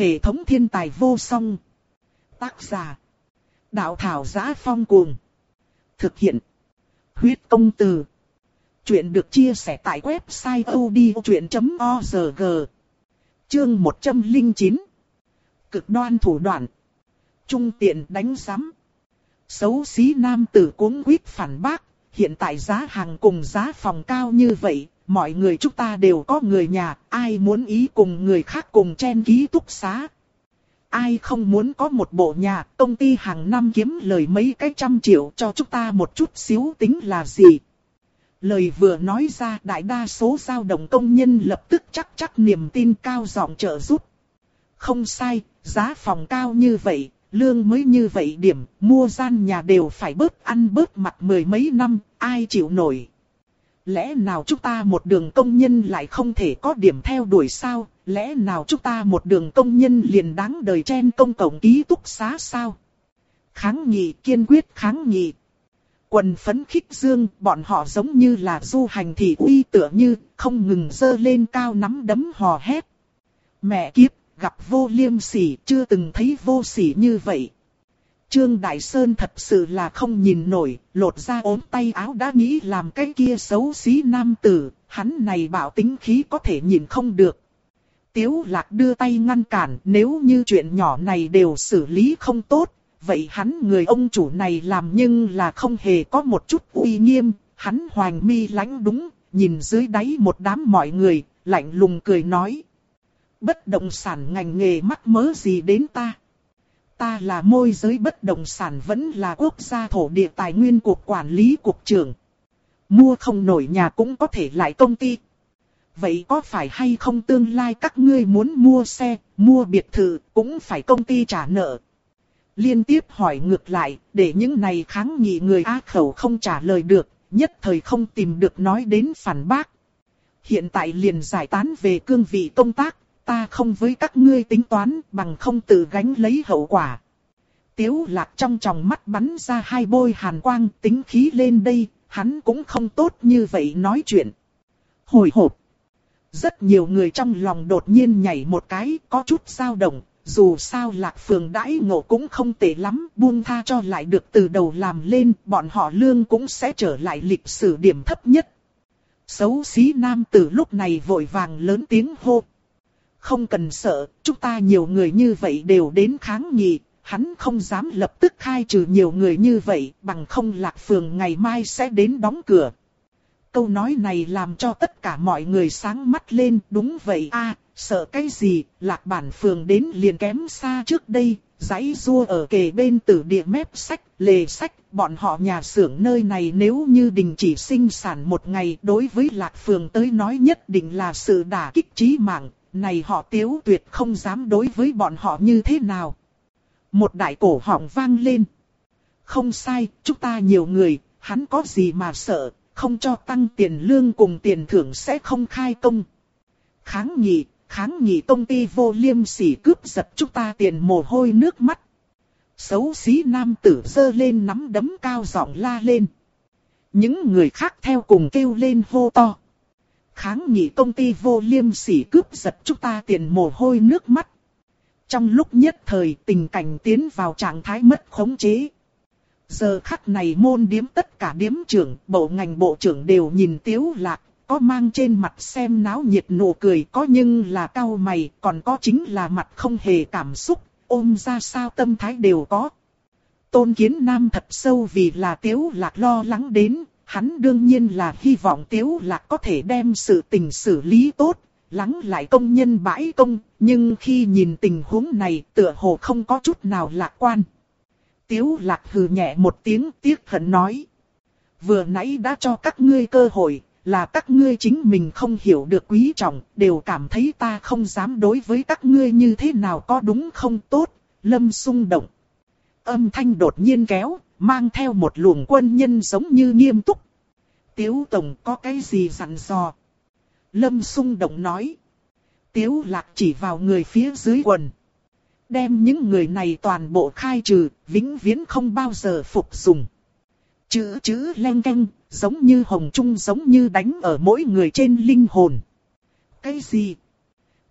Hệ thống thiên tài vô song. Tác giả. Đạo thảo giá phong cuồng. Thực hiện. Huyết công từ. Chuyện được chia sẻ tại website odchuyện.org. Chương 109. Cực đoan thủ đoạn. Trung tiện đánh giám. Xấu xí nam tử cuống quýt phản bác. Hiện tại giá hàng cùng giá phòng cao như vậy, mọi người chúng ta đều có người nhà, ai muốn ý cùng người khác cùng chen ký túc xá. Ai không muốn có một bộ nhà, công ty hàng năm kiếm lời mấy cái trăm triệu cho chúng ta một chút xíu tính là gì. Lời vừa nói ra đại đa số giao động công nhân lập tức chắc chắc niềm tin cao giọng trợ giúp. Không sai, giá phòng cao như vậy, lương mới như vậy điểm, mua gian nhà đều phải bớt ăn bớt mặt mười mấy năm, ai chịu nổi. Lẽ nào chúng ta một đường công nhân lại không thể có điểm theo đuổi sao? Lẽ nào chúng ta một đường công nhân liền đáng đời chen công cộng ký túc xá sao? Kháng nghị kiên quyết kháng nghị. Quần phấn khích dương, bọn họ giống như là du hành thị uy tựa như, không ngừng dơ lên cao nắm đấm hò hét. Mẹ kiếp, gặp vô liêm sỉ, chưa từng thấy vô sỉ như vậy. Trương Đại Sơn thật sự là không nhìn nổi, lột ra ốm tay áo đã nghĩ làm cái kia xấu xí nam tử, hắn này bảo tính khí có thể nhìn không được. Tiếu lạc đưa tay ngăn cản, nếu như chuyện nhỏ này đều xử lý không tốt, vậy hắn người ông chủ này làm nhưng là không hề có một chút uy nghiêm, hắn Hoàng mi lãnh đúng, nhìn dưới đáy một đám mọi người, lạnh lùng cười nói. Bất động sản ngành nghề mắc mớ gì đến ta? Ta là môi giới bất động sản vẫn là quốc gia thổ địa tài nguyên cục quản lý cục trưởng. Mua không nổi nhà cũng có thể lại công ty. Vậy có phải hay không tương lai các ngươi muốn mua xe, mua biệt thự, cũng phải công ty trả nợ. Liên tiếp hỏi ngược lại, để những này kháng nghị người á khẩu không trả lời được, nhất thời không tìm được nói đến phản bác. Hiện tại liền giải tán về cương vị công tác, ta không với các ngươi tính toán bằng không tự gánh lấy hậu quả. Tiếu lạc trong tròng mắt bắn ra hai bôi hàn quang tính khí lên đây, hắn cũng không tốt như vậy nói chuyện. Hồi hộp. Rất nhiều người trong lòng đột nhiên nhảy một cái, có chút dao động, dù sao lạc phường đãi ngộ cũng không tệ lắm, buông tha cho lại được từ đầu làm lên, bọn họ lương cũng sẽ trở lại lịch sử điểm thấp nhất. Xấu xí nam tử lúc này vội vàng lớn tiếng hô, không cần sợ, chúng ta nhiều người như vậy đều đến kháng nghị, hắn không dám lập tức khai trừ nhiều người như vậy, bằng không lạc phường ngày mai sẽ đến đóng cửa. Câu nói này làm cho tất cả mọi người sáng mắt lên, đúng vậy a sợ cái gì, lạc bản phường đến liền kém xa trước đây, giấy rua ở kề bên tử địa mép sách, lề sách, bọn họ nhà xưởng nơi này nếu như đình chỉ sinh sản một ngày đối với lạc phường tới nói nhất định là sự đả kích trí mạng, này họ tiếu tuyệt không dám đối với bọn họ như thế nào. Một đại cổ họng vang lên. Không sai, chúng ta nhiều người, hắn có gì mà sợ, không cho tăng tiền lương cùng tiền thưởng sẽ không khai công. Kháng nghị, kháng nghị công ty vô liêm sỉ cướp giật chúng ta tiền mồ hôi nước mắt. Xấu xí nam tử dơ lên nắm đấm cao giọng la lên. Những người khác theo cùng kêu lên hô to kháng nghị công ty vô liêm sỉ cướp giật chúng ta tiền mồ hôi nước mắt. Trong lúc nhất thời tình cảnh tiến vào trạng thái mất khống chế. Giờ khắc này môn điếm tất cả điếm trưởng, bộ ngành bộ trưởng đều nhìn tiếu lạc, có mang trên mặt xem náo nhiệt nụ cười có nhưng là cao mày, còn có chính là mặt không hề cảm xúc, ôm ra sao tâm thái đều có. Tôn kiến nam thật sâu vì là tiếu lạc lo lắng đến, Hắn đương nhiên là hy vọng Tiếu Lạc có thể đem sự tình xử lý tốt, lắng lại công nhân bãi công, nhưng khi nhìn tình huống này tựa hồ không có chút nào lạc quan. Tiếu Lạc hừ nhẹ một tiếng tiếc hận nói. Vừa nãy đã cho các ngươi cơ hội, là các ngươi chính mình không hiểu được quý trọng, đều cảm thấy ta không dám đối với các ngươi như thế nào có đúng không tốt, lâm sung động. Âm thanh đột nhiên kéo, mang theo một luồng quân nhân giống như nghiêm túc. Tiếu Tổng có cái gì dặn dò? Lâm sung động nói. Tiếu Lạc chỉ vào người phía dưới quần. Đem những người này toàn bộ khai trừ, vĩnh viễn không bao giờ phục dùng. Chữ chữ len canh, giống như hồng trung giống như đánh ở mỗi người trên linh hồn. Cái gì?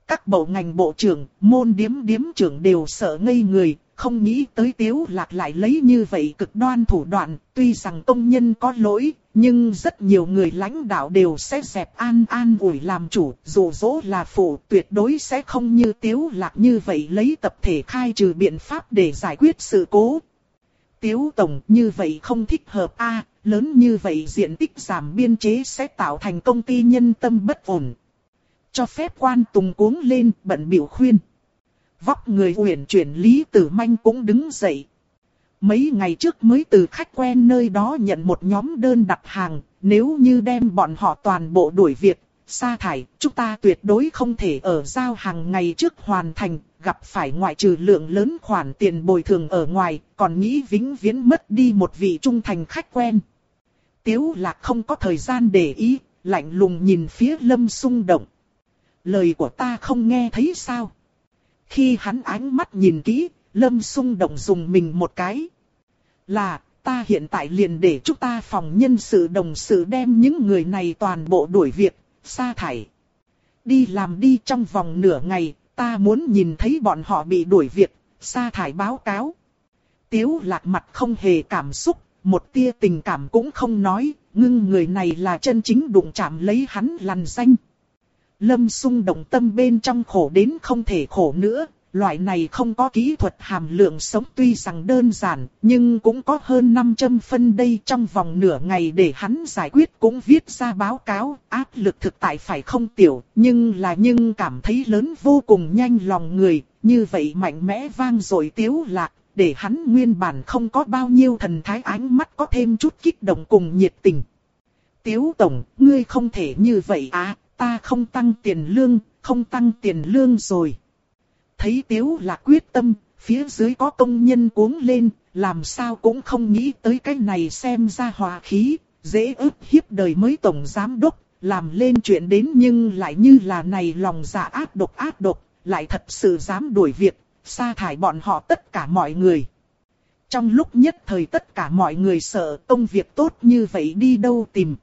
các bộ ngành bộ trưởng, môn điếm điếm trưởng đều sợ ngây người, không nghĩ tới tiếu lạc lại lấy như vậy cực đoan thủ đoạn, tuy rằng công nhân có lỗi, nhưng rất nhiều người lãnh đạo đều sẽ dẹp an an ủi làm chủ, dù dỗ là phụ tuyệt đối sẽ không như tiếu lạc như vậy lấy tập thể khai trừ biện pháp để giải quyết sự cố. Tiếu tổng như vậy không thích hợp a lớn như vậy diện tích giảm biên chế sẽ tạo thành công ty nhân tâm bất ổn. Cho phép quan tùng cuống lên bận biểu khuyên. Vóc người uyển chuyển Lý Tử Manh cũng đứng dậy. Mấy ngày trước mới từ khách quen nơi đó nhận một nhóm đơn đặt hàng, nếu như đem bọn họ toàn bộ đuổi việc, sa thải, chúng ta tuyệt đối không thể ở giao hàng ngày trước hoàn thành, gặp phải ngoại trừ lượng lớn khoản tiền bồi thường ở ngoài, còn nghĩ vĩnh viễn mất đi một vị trung thành khách quen. Tiếu lạc không có thời gian để ý, lạnh lùng nhìn phía lâm sung động. Lời của ta không nghe thấy sao? Khi hắn ánh mắt nhìn kỹ, lâm sung động dùng mình một cái. Là, ta hiện tại liền để chúng ta phòng nhân sự đồng sự đem những người này toàn bộ đuổi việc, sa thải. Đi làm đi trong vòng nửa ngày, ta muốn nhìn thấy bọn họ bị đuổi việc, sa thải báo cáo. Tiếu lạc mặt không hề cảm xúc, một tia tình cảm cũng không nói, ngưng người này là chân chính đụng chạm lấy hắn lằn danh. Lâm sung động tâm bên trong khổ đến không thể khổ nữa, loại này không có kỹ thuật hàm lượng sống tuy rằng đơn giản, nhưng cũng có hơn 500 phân đây trong vòng nửa ngày để hắn giải quyết cũng viết ra báo cáo, áp lực thực tại phải không tiểu, nhưng là nhưng cảm thấy lớn vô cùng nhanh lòng người, như vậy mạnh mẽ vang rồi tiếu lạc, để hắn nguyên bản không có bao nhiêu thần thái ánh mắt có thêm chút kích động cùng nhiệt tình. Tiếu Tổng, ngươi không thể như vậy à, ta không tăng tiền lương, không tăng tiền lương rồi. Thấy Tiếu là quyết tâm, phía dưới có công nhân cuống lên, làm sao cũng không nghĩ tới cái này xem ra hòa khí, dễ ức hiếp đời mới tổng giám đốc, làm lên chuyện đến nhưng lại như là này lòng dạ ác độc ác độc, lại thật sự dám đuổi việc, sa thải bọn họ tất cả mọi người. Trong lúc nhất thời tất cả mọi người sợ công việc tốt như vậy đi đâu tìm.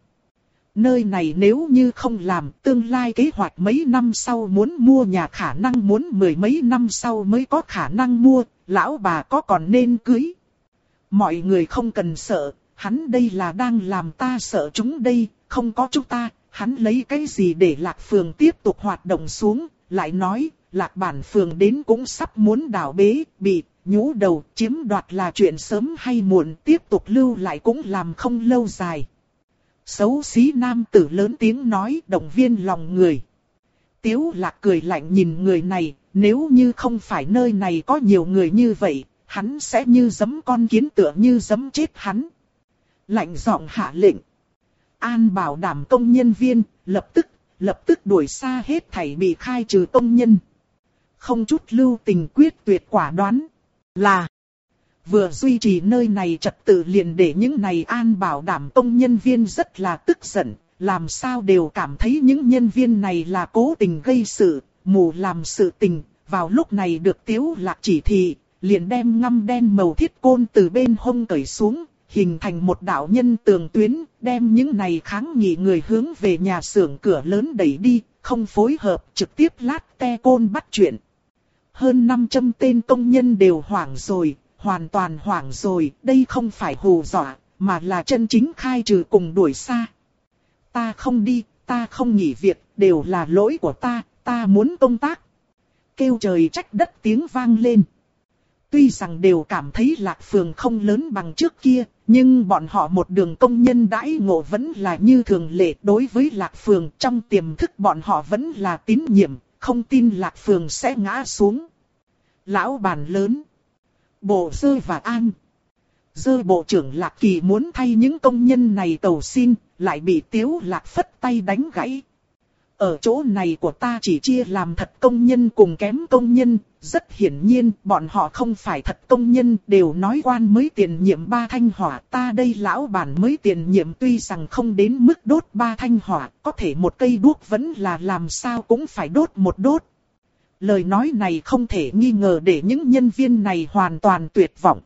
Nơi này nếu như không làm tương lai kế hoạch mấy năm sau muốn mua nhà khả năng muốn mười mấy năm sau mới có khả năng mua, lão bà có còn nên cưới. Mọi người không cần sợ, hắn đây là đang làm ta sợ chúng đây, không có chúng ta, hắn lấy cái gì để lạc phường tiếp tục hoạt động xuống, lại nói, lạc bản phường đến cũng sắp muốn đảo bế, bị nhũ đầu chiếm đoạt là chuyện sớm hay muộn tiếp tục lưu lại cũng làm không lâu dài. Xấu xí nam tử lớn tiếng nói động viên lòng người. Tiếu lạc cười lạnh nhìn người này, nếu như không phải nơi này có nhiều người như vậy, hắn sẽ như giấm con kiến tựa như giấm chết hắn. Lạnh giọng hạ lệnh. An bảo đảm công nhân viên, lập tức, lập tức đuổi xa hết thảy bị khai trừ công nhân. Không chút lưu tình quyết tuyệt quả đoán. Là vừa duy trì nơi này trật tự liền để những này an bảo đảm công nhân viên rất là tức giận, làm sao đều cảm thấy những nhân viên này là cố tình gây sự, mù làm sự tình, vào lúc này được tiếu lạc chỉ thị, liền đem ngăm đen màu thiết côn từ bên hông cởi xuống, hình thành một đạo nhân tường tuyến, đem những này kháng nghị người hướng về nhà xưởng cửa lớn đẩy đi, không phối hợp trực tiếp lát te côn bắt chuyện. Hơn 500 tên công nhân đều hoảng rồi, hoàn toàn hoảng rồi, đây không phải hù dọa, mà là chân chính khai trừ cùng đuổi xa. Ta không đi, ta không nghỉ việc, đều là lỗi của ta, ta muốn công tác. Kêu trời trách đất tiếng vang lên. Tuy rằng đều cảm thấy lạc phường không lớn bằng trước kia, nhưng bọn họ một đường công nhân đãi ngộ vẫn là như thường lệ đối với lạc phường trong tiềm thức bọn họ vẫn là tín nhiệm, không tin lạc phường sẽ ngã xuống. Lão bàn lớn bộ dơ và an. Dơ bộ trưởng Lạc Kỳ muốn thay những công nhân này cầu xin, lại bị Tiếu Lạc phất tay đánh gãy. Ở chỗ này của ta chỉ chia làm thật công nhân cùng kém công nhân, rất hiển nhiên bọn họ không phải thật công nhân, đều nói quan mới tiền nhiệm ba thanh hỏa. Ta đây lão bản mới tiền nhiệm tuy rằng không đến mức đốt ba thanh hỏa, có thể một cây đuốc vẫn là làm sao cũng phải đốt một đốt. Lời nói này không thể nghi ngờ để những nhân viên này hoàn toàn tuyệt vọng.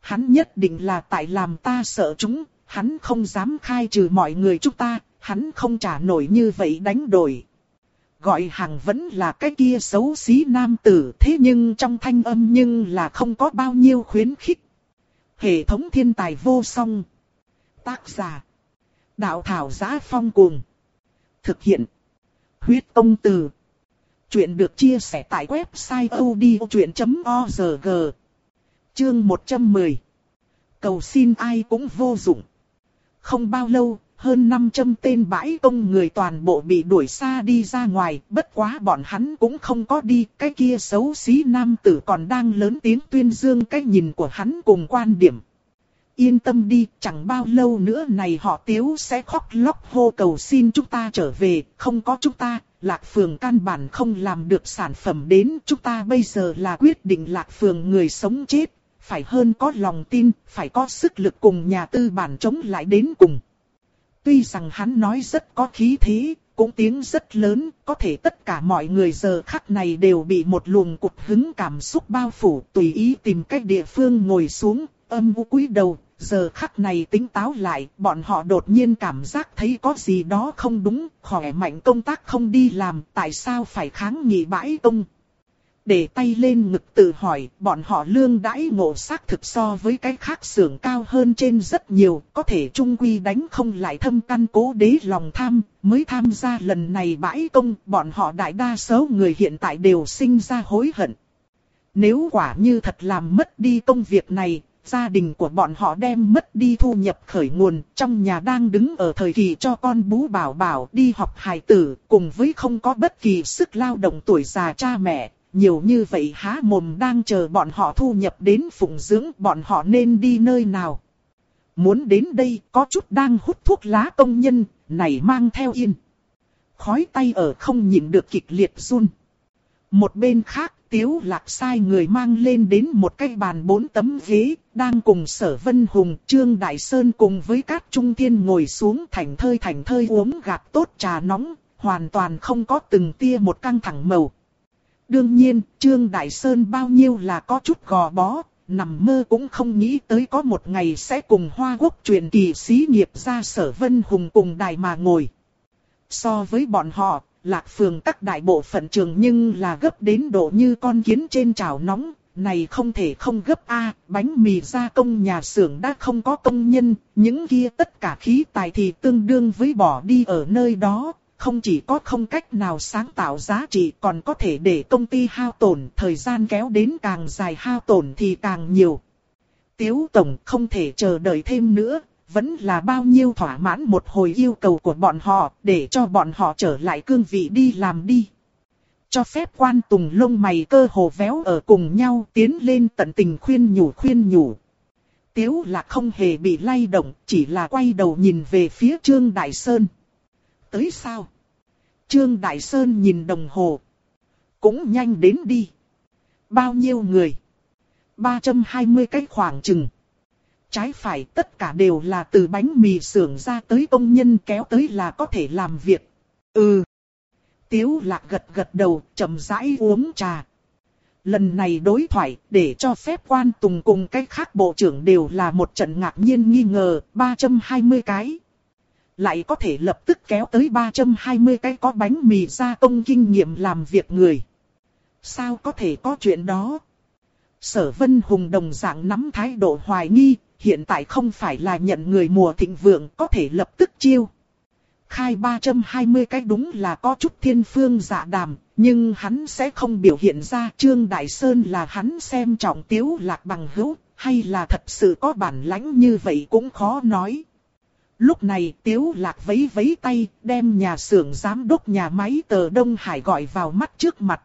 Hắn nhất định là tại làm ta sợ chúng, hắn không dám khai trừ mọi người chúng ta, hắn không trả nổi như vậy đánh đổi. gọi hàng vẫn là cái kia xấu xí nam tử thế nhưng trong thanh âm nhưng là không có bao nhiêu khuyến khích. Hệ thống thiên tài vô song. Tác giả. Đạo thảo giá phong cuồng. Thực hiện. Huyết công từ. Chuyện được chia sẻ tại website odchuyện.org. Chương 110. Cầu xin ai cũng vô dụng. Không bao lâu, hơn 500 tên bãi công người toàn bộ bị đuổi xa đi ra ngoài, bất quá bọn hắn cũng không có đi, cái kia xấu xí nam tử còn đang lớn tiếng tuyên dương cái nhìn của hắn cùng quan điểm. Yên tâm đi, chẳng bao lâu nữa này họ tiếu sẽ khóc lóc hô cầu xin chúng ta trở về, không có chúng ta, Lạc Phường căn bản không làm được sản phẩm đến, chúng ta bây giờ là quyết định Lạc Phường người sống chết, phải hơn có lòng tin, phải có sức lực cùng nhà tư bản chống lại đến cùng. Tuy rằng hắn nói rất có khí thế, cũng tiếng rất lớn, có thể tất cả mọi người giờ khắc này đều bị một luồng cục hứng cảm xúc bao phủ, tùy ý tìm cách địa phương ngồi xuống, âm u cúi đầu, giờ khắc này tính táo lại, bọn họ đột nhiên cảm giác thấy có gì đó không đúng, khỏe mạnh công tác không đi làm, tại sao phải kháng nghị bãi công. Để tay lên ngực tự hỏi, bọn họ lương đãi ngộ xác thực so với cái khác xưởng cao hơn trên rất nhiều, có thể trung quy đánh không lại thâm căn cố đế lòng tham, mới tham gia lần này bãi công, bọn họ đại đa số người hiện tại đều sinh ra hối hận. Nếu quả như thật làm mất đi công việc này, gia đình của bọn họ đem mất đi thu nhập khởi nguồn, trong nhà đang đứng ở thời kỳ cho con bú bảo bảo đi học hài tử, cùng với không có bất kỳ sức lao động tuổi già cha mẹ, nhiều như vậy há mồm đang chờ bọn họ thu nhập đến phụng dưỡng bọn họ nên đi nơi nào. Muốn đến đây có chút đang hút thuốc lá công nhân, này mang theo yên. Khói tay ở không nhịn được kịch liệt run. Một bên khác, Tiếu Lạc sai người mang lên đến một cái bàn bốn tấm ghế, đang cùng Sở Vân Hùng, Trương Đại Sơn cùng với các trung thiên ngồi xuống thành thơi thành thơi uống gạt tốt trà nóng, hoàn toàn không có từng tia một căng thẳng màu. Đương nhiên, Trương Đại Sơn bao nhiêu là có chút gò bó, nằm mơ cũng không nghĩ tới có một ngày sẽ cùng Hoa Quốc truyền kỳ xí nghiệp ra sở vân hùng cùng đài mà ngồi. So với bọn họ, lạc phường các đại bộ phận trường nhưng là gấp đến độ như con kiến trên chảo nóng, này không thể không gấp A, bánh mì gia công nhà xưởng đã không có công nhân, những kia tất cả khí tài thì tương đương với bỏ đi ở nơi đó, không chỉ có không cách nào sáng tạo giá trị còn có thể để công ty hao tổn, thời gian kéo đến càng dài hao tổn thì càng nhiều. Tiếu Tổng không thể chờ đợi thêm nữa, vẫn là bao nhiêu thỏa mãn một hồi yêu cầu của bọn họ, để cho bọn họ trở lại cương vị đi làm đi. Cho phép quan tùng lông mày cơ hồ véo ở cùng nhau tiến lên tận tình khuyên nhủ khuyên nhủ. Tiếu là không hề bị lay động, chỉ là quay đầu nhìn về phía Trương Đại Sơn tới sao? Trương Đại Sơn nhìn đồng hồ. Cũng nhanh đến đi. Bao nhiêu người? 320 cái khoảng chừng. Trái phải tất cả đều là từ bánh mì xưởng ra tới công nhân kéo tới là có thể làm việc. Ừ. Tiếu lạc gật gật đầu, chậm rãi uống trà. Lần này đối thoại, để cho phép quan tùng cùng cách khác bộ trưởng đều là một trận ngạc nhiên nghi ngờ, 320 cái lại có thể lập tức kéo tới 320 cái có bánh mì gia công kinh nghiệm làm việc người. Sao có thể có chuyện đó? Sở Vân Hùng đồng dạng nắm thái độ hoài nghi, hiện tại không phải là nhận người mùa thịnh vượng có thể lập tức chiêu. Khai 320 cái đúng là có chút thiên phương dạ đàm, nhưng hắn sẽ không biểu hiện ra Trương Đại Sơn là hắn xem trọng tiếu lạc bằng hữu, hay là thật sự có bản lãnh như vậy cũng khó nói. Lúc này Tiếu Lạc vấy vấy tay, đem nhà xưởng giám đốc nhà máy tờ Đông Hải gọi vào mắt trước mặt.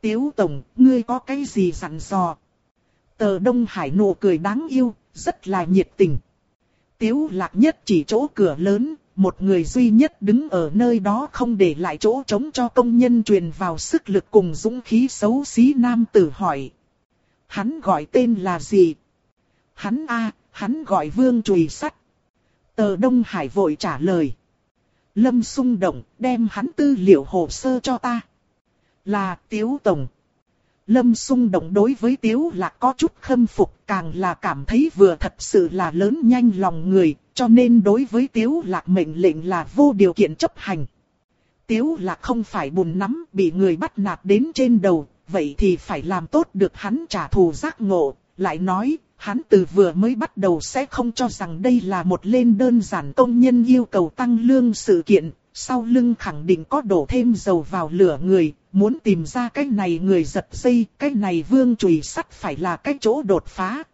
Tiếu Tổng, ngươi có cái gì dặn dò? Tờ Đông Hải nụ cười đáng yêu, rất là nhiệt tình. Tiếu Lạc nhất chỉ chỗ cửa lớn, một người duy nhất đứng ở nơi đó không để lại chỗ trống cho công nhân truyền vào sức lực cùng dũng khí xấu xí nam tử hỏi. Hắn gọi tên là gì? Hắn A, hắn gọi Vương Trùy Sắt. Tờ Đông Hải vội trả lời. Lâm sung động, đem hắn tư liệu hồ sơ cho ta. Là Tiếu Tổng. Lâm sung động đối với Tiếu là có chút khâm phục, càng là cảm thấy vừa thật sự là lớn nhanh lòng người, cho nên đối với Tiếu lạc mệnh lệnh là vô điều kiện chấp hành. Tiếu là không phải buồn nắm bị người bắt nạt đến trên đầu, vậy thì phải làm tốt được hắn trả thù giác ngộ, lại nói, hắn từ vừa mới bắt đầu sẽ không cho rằng đây là một lên đơn giản công nhân yêu cầu tăng lương sự kiện, sau lưng khẳng định có đổ thêm dầu vào lửa người, muốn tìm ra cái này người giật dây, cái này vương chùy sắt phải là cái chỗ đột phá.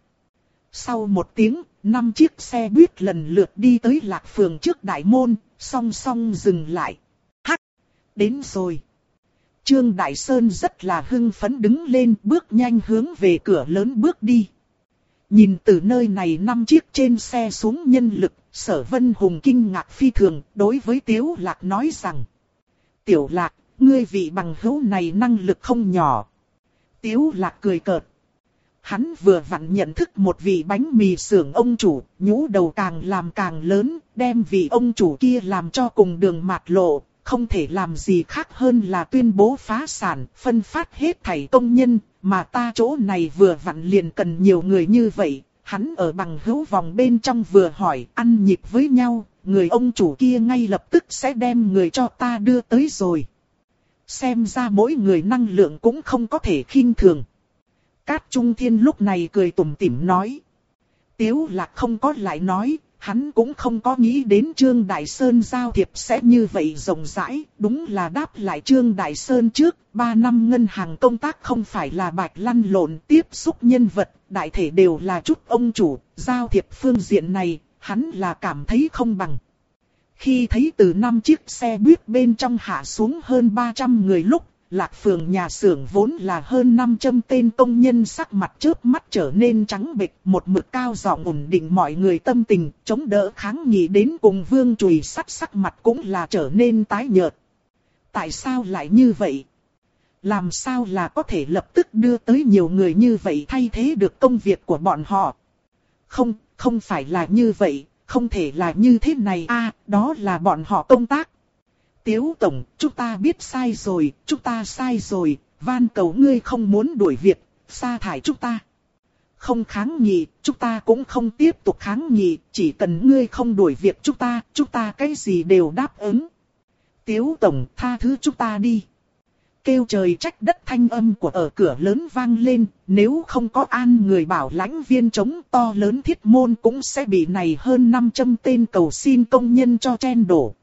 Sau một tiếng, năm chiếc xe buýt lần lượt đi tới lạc phường trước đại môn, song song dừng lại. Hắc! Đến rồi! Trương Đại Sơn rất là hưng phấn đứng lên bước nhanh hướng về cửa lớn bước đi. Nhìn từ nơi này năm chiếc trên xe xuống nhân lực, sở vân hùng kinh ngạc phi thường, đối với Tiếu Lạc nói rằng. Tiểu Lạc, ngươi vị bằng hữu này năng lực không nhỏ. Tiếu Lạc cười cợt. Hắn vừa vặn nhận thức một vị bánh mì xưởng ông chủ, nhũ đầu càng làm càng lớn, đem vị ông chủ kia làm cho cùng đường mạt lộ, không thể làm gì khác hơn là tuyên bố phá sản, phân phát hết thảy công nhân, mà ta chỗ này vừa vặn liền cần nhiều người như vậy. Hắn ở bằng hữu vòng bên trong vừa hỏi, ăn nhịp với nhau, người ông chủ kia ngay lập tức sẽ đem người cho ta đưa tới rồi. Xem ra mỗi người năng lượng cũng không có thể khinh thường. Cát Trung Thiên lúc này cười tủm tỉm nói. Tiếu lạc không có lại nói, hắn cũng không có nghĩ đến Trương Đại Sơn giao thiệp sẽ như vậy rộng rãi, đúng là đáp lại Trương Đại Sơn trước, 3 năm ngân hàng công tác không phải là bạch lăn lộn tiếp xúc nhân vật, đại thể đều là chút ông chủ, giao thiệp phương diện này, hắn là cảm thấy không bằng. Khi thấy từ năm chiếc xe buýt bên trong hạ xuống hơn 300 người lúc, Lạc phường nhà xưởng vốn là hơn 500 tên công nhân sắc mặt trước mắt trở nên trắng bệch, một mực cao giọng ổn định mọi người tâm tình, chống đỡ kháng nghị đến cùng vương chùy sắt sắc mặt cũng là trở nên tái nhợt. Tại sao lại như vậy? Làm sao là có thể lập tức đưa tới nhiều người như vậy thay thế được công việc của bọn họ? Không, không phải là như vậy, không thể là như thế này a đó là bọn họ công tác, Tiếu Tổng, chúng ta biết sai rồi, chúng ta sai rồi, van cầu ngươi không muốn đuổi việc, sa thải chúng ta. Không kháng nghị, chúng ta cũng không tiếp tục kháng nghị, chỉ cần ngươi không đuổi việc chúng ta, chúng ta cái gì đều đáp ứng. Tiếu Tổng, tha thứ chúng ta đi. Kêu trời trách đất thanh âm của ở cửa lớn vang lên, nếu không có an người bảo lãnh viên chống to lớn thiết môn cũng sẽ bị này hơn 500 tên cầu xin công nhân cho chen đổ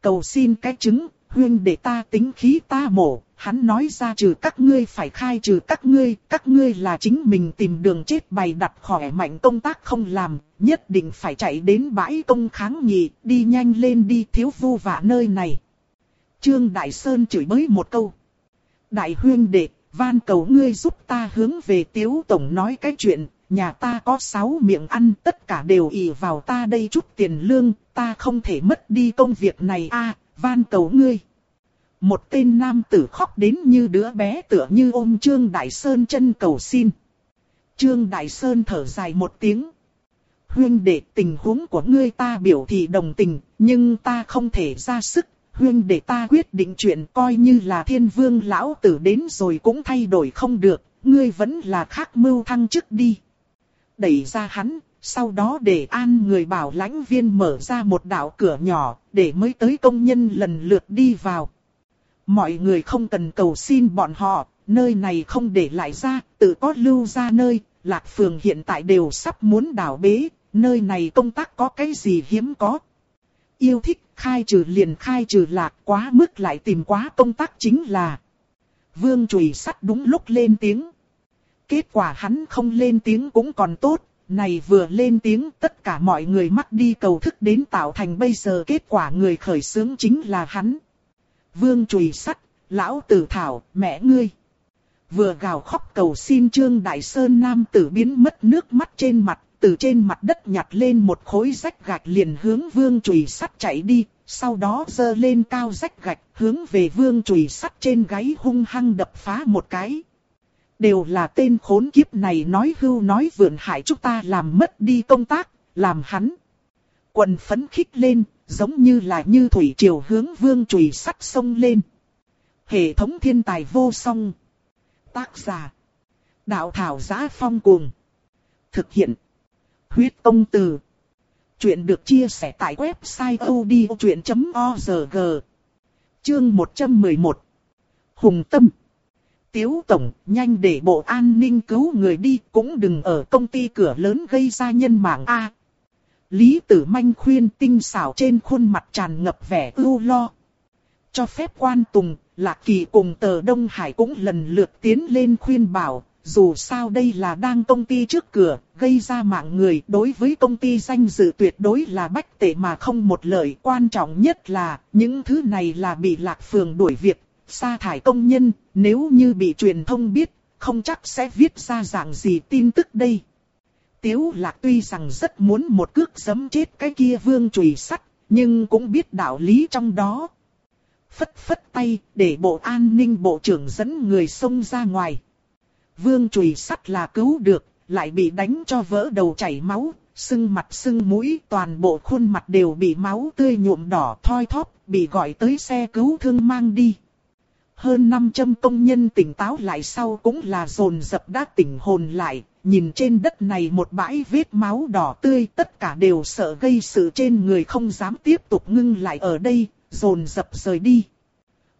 cầu xin cái chứng, huyên để ta tính khí ta mổ, hắn nói ra trừ các ngươi phải khai trừ các ngươi, các ngươi là chính mình tìm đường chết bày đặt khỏe mạnh công tác không làm, nhất định phải chạy đến bãi công kháng nghị, đi nhanh lên đi thiếu vu vạ nơi này. Trương Đại Sơn chửi bới một câu. Đại huyên đệ, van cầu ngươi giúp ta hướng về tiếu tổng nói cái chuyện, nhà ta có sáu miệng ăn tất cả đều ỉ vào ta đây chút tiền lương, ta không thể mất đi công việc này a van cầu ngươi. Một tên nam tử khóc đến như đứa bé tựa như ôm Trương Đại Sơn chân cầu xin. Trương Đại Sơn thở dài một tiếng. Huyên đệ tình huống của ngươi ta biểu thị đồng tình, nhưng ta không thể ra sức. Huyên đệ ta quyết định chuyện coi như là thiên vương lão tử đến rồi cũng thay đổi không được, ngươi vẫn là khác mưu thăng chức đi đẩy ra hắn, sau đó để an người bảo lãnh viên mở ra một đạo cửa nhỏ, để mới tới công nhân lần lượt đi vào. Mọi người không cần cầu xin bọn họ, nơi này không để lại ra, tự có lưu ra nơi, lạc phường hiện tại đều sắp muốn đảo bế, nơi này công tác có cái gì hiếm có. Yêu thích khai trừ liền khai trừ lạc quá mức lại tìm quá công tác chính là. Vương chùy sắt đúng lúc lên tiếng. Kết quả hắn không lên tiếng cũng còn tốt, này vừa lên tiếng tất cả mọi người mắc đi cầu thức đến tạo thành bây giờ kết quả người khởi xướng chính là hắn. Vương chùy sắt, lão tử thảo, mẹ ngươi. Vừa gào khóc cầu xin Trương Đại Sơn Nam tử biến mất nước mắt trên mặt, từ trên mặt đất nhặt lên một khối rách gạch liền hướng vương chùy sắt chạy đi, sau đó dơ lên cao rách gạch hướng về vương chùy sắt trên gáy hung hăng đập phá một cái. Đều là tên khốn kiếp này nói hưu nói vượn hại chúng ta làm mất đi công tác, làm hắn. Quần phấn khích lên, giống như là như thủy triều hướng vương chùy sắt sông lên. Hệ thống thiên tài vô song. Tác giả. Đạo thảo giá phong cuồng. Thực hiện. Huyết công từ. Chuyện được chia sẻ tại website odchuyện.org. Chương 111 Hùng Tâm Tiếu Tổng, nhanh để bộ an ninh cứu người đi, cũng đừng ở công ty cửa lớn gây ra nhân mạng A. Lý Tử Manh khuyên tinh xảo trên khuôn mặt tràn ngập vẻ ưu lo. Cho phép quan tùng, Lạc Kỳ cùng tờ Đông Hải cũng lần lượt tiến lên khuyên bảo, dù sao đây là đang công ty trước cửa, gây ra mạng người đối với công ty danh dự tuyệt đối là bách tệ mà không một lời. Quan trọng nhất là, những thứ này là bị Lạc Phường đuổi việc, sa thải công nhân, nếu như bị truyền thông biết, không chắc sẽ viết ra dạng gì tin tức đây. Tiếu lạc tuy rằng rất muốn một cước giấm chết cái kia vương chùy sắt, nhưng cũng biết đạo lý trong đó. Phất phất tay, để bộ an ninh bộ trưởng dẫn người xông ra ngoài. Vương chùy sắt là cứu được, lại bị đánh cho vỡ đầu chảy máu, sưng mặt sưng mũi, toàn bộ khuôn mặt đều bị máu tươi nhuộm đỏ thoi thóp, bị gọi tới xe cứu thương mang đi hơn 500 công nhân tỉnh táo lại sau cũng là dồn dập đã tỉnh hồn lại, nhìn trên đất này một bãi vết máu đỏ tươi tất cả đều sợ gây sự trên người không dám tiếp tục ngưng lại ở đây, dồn dập rời đi.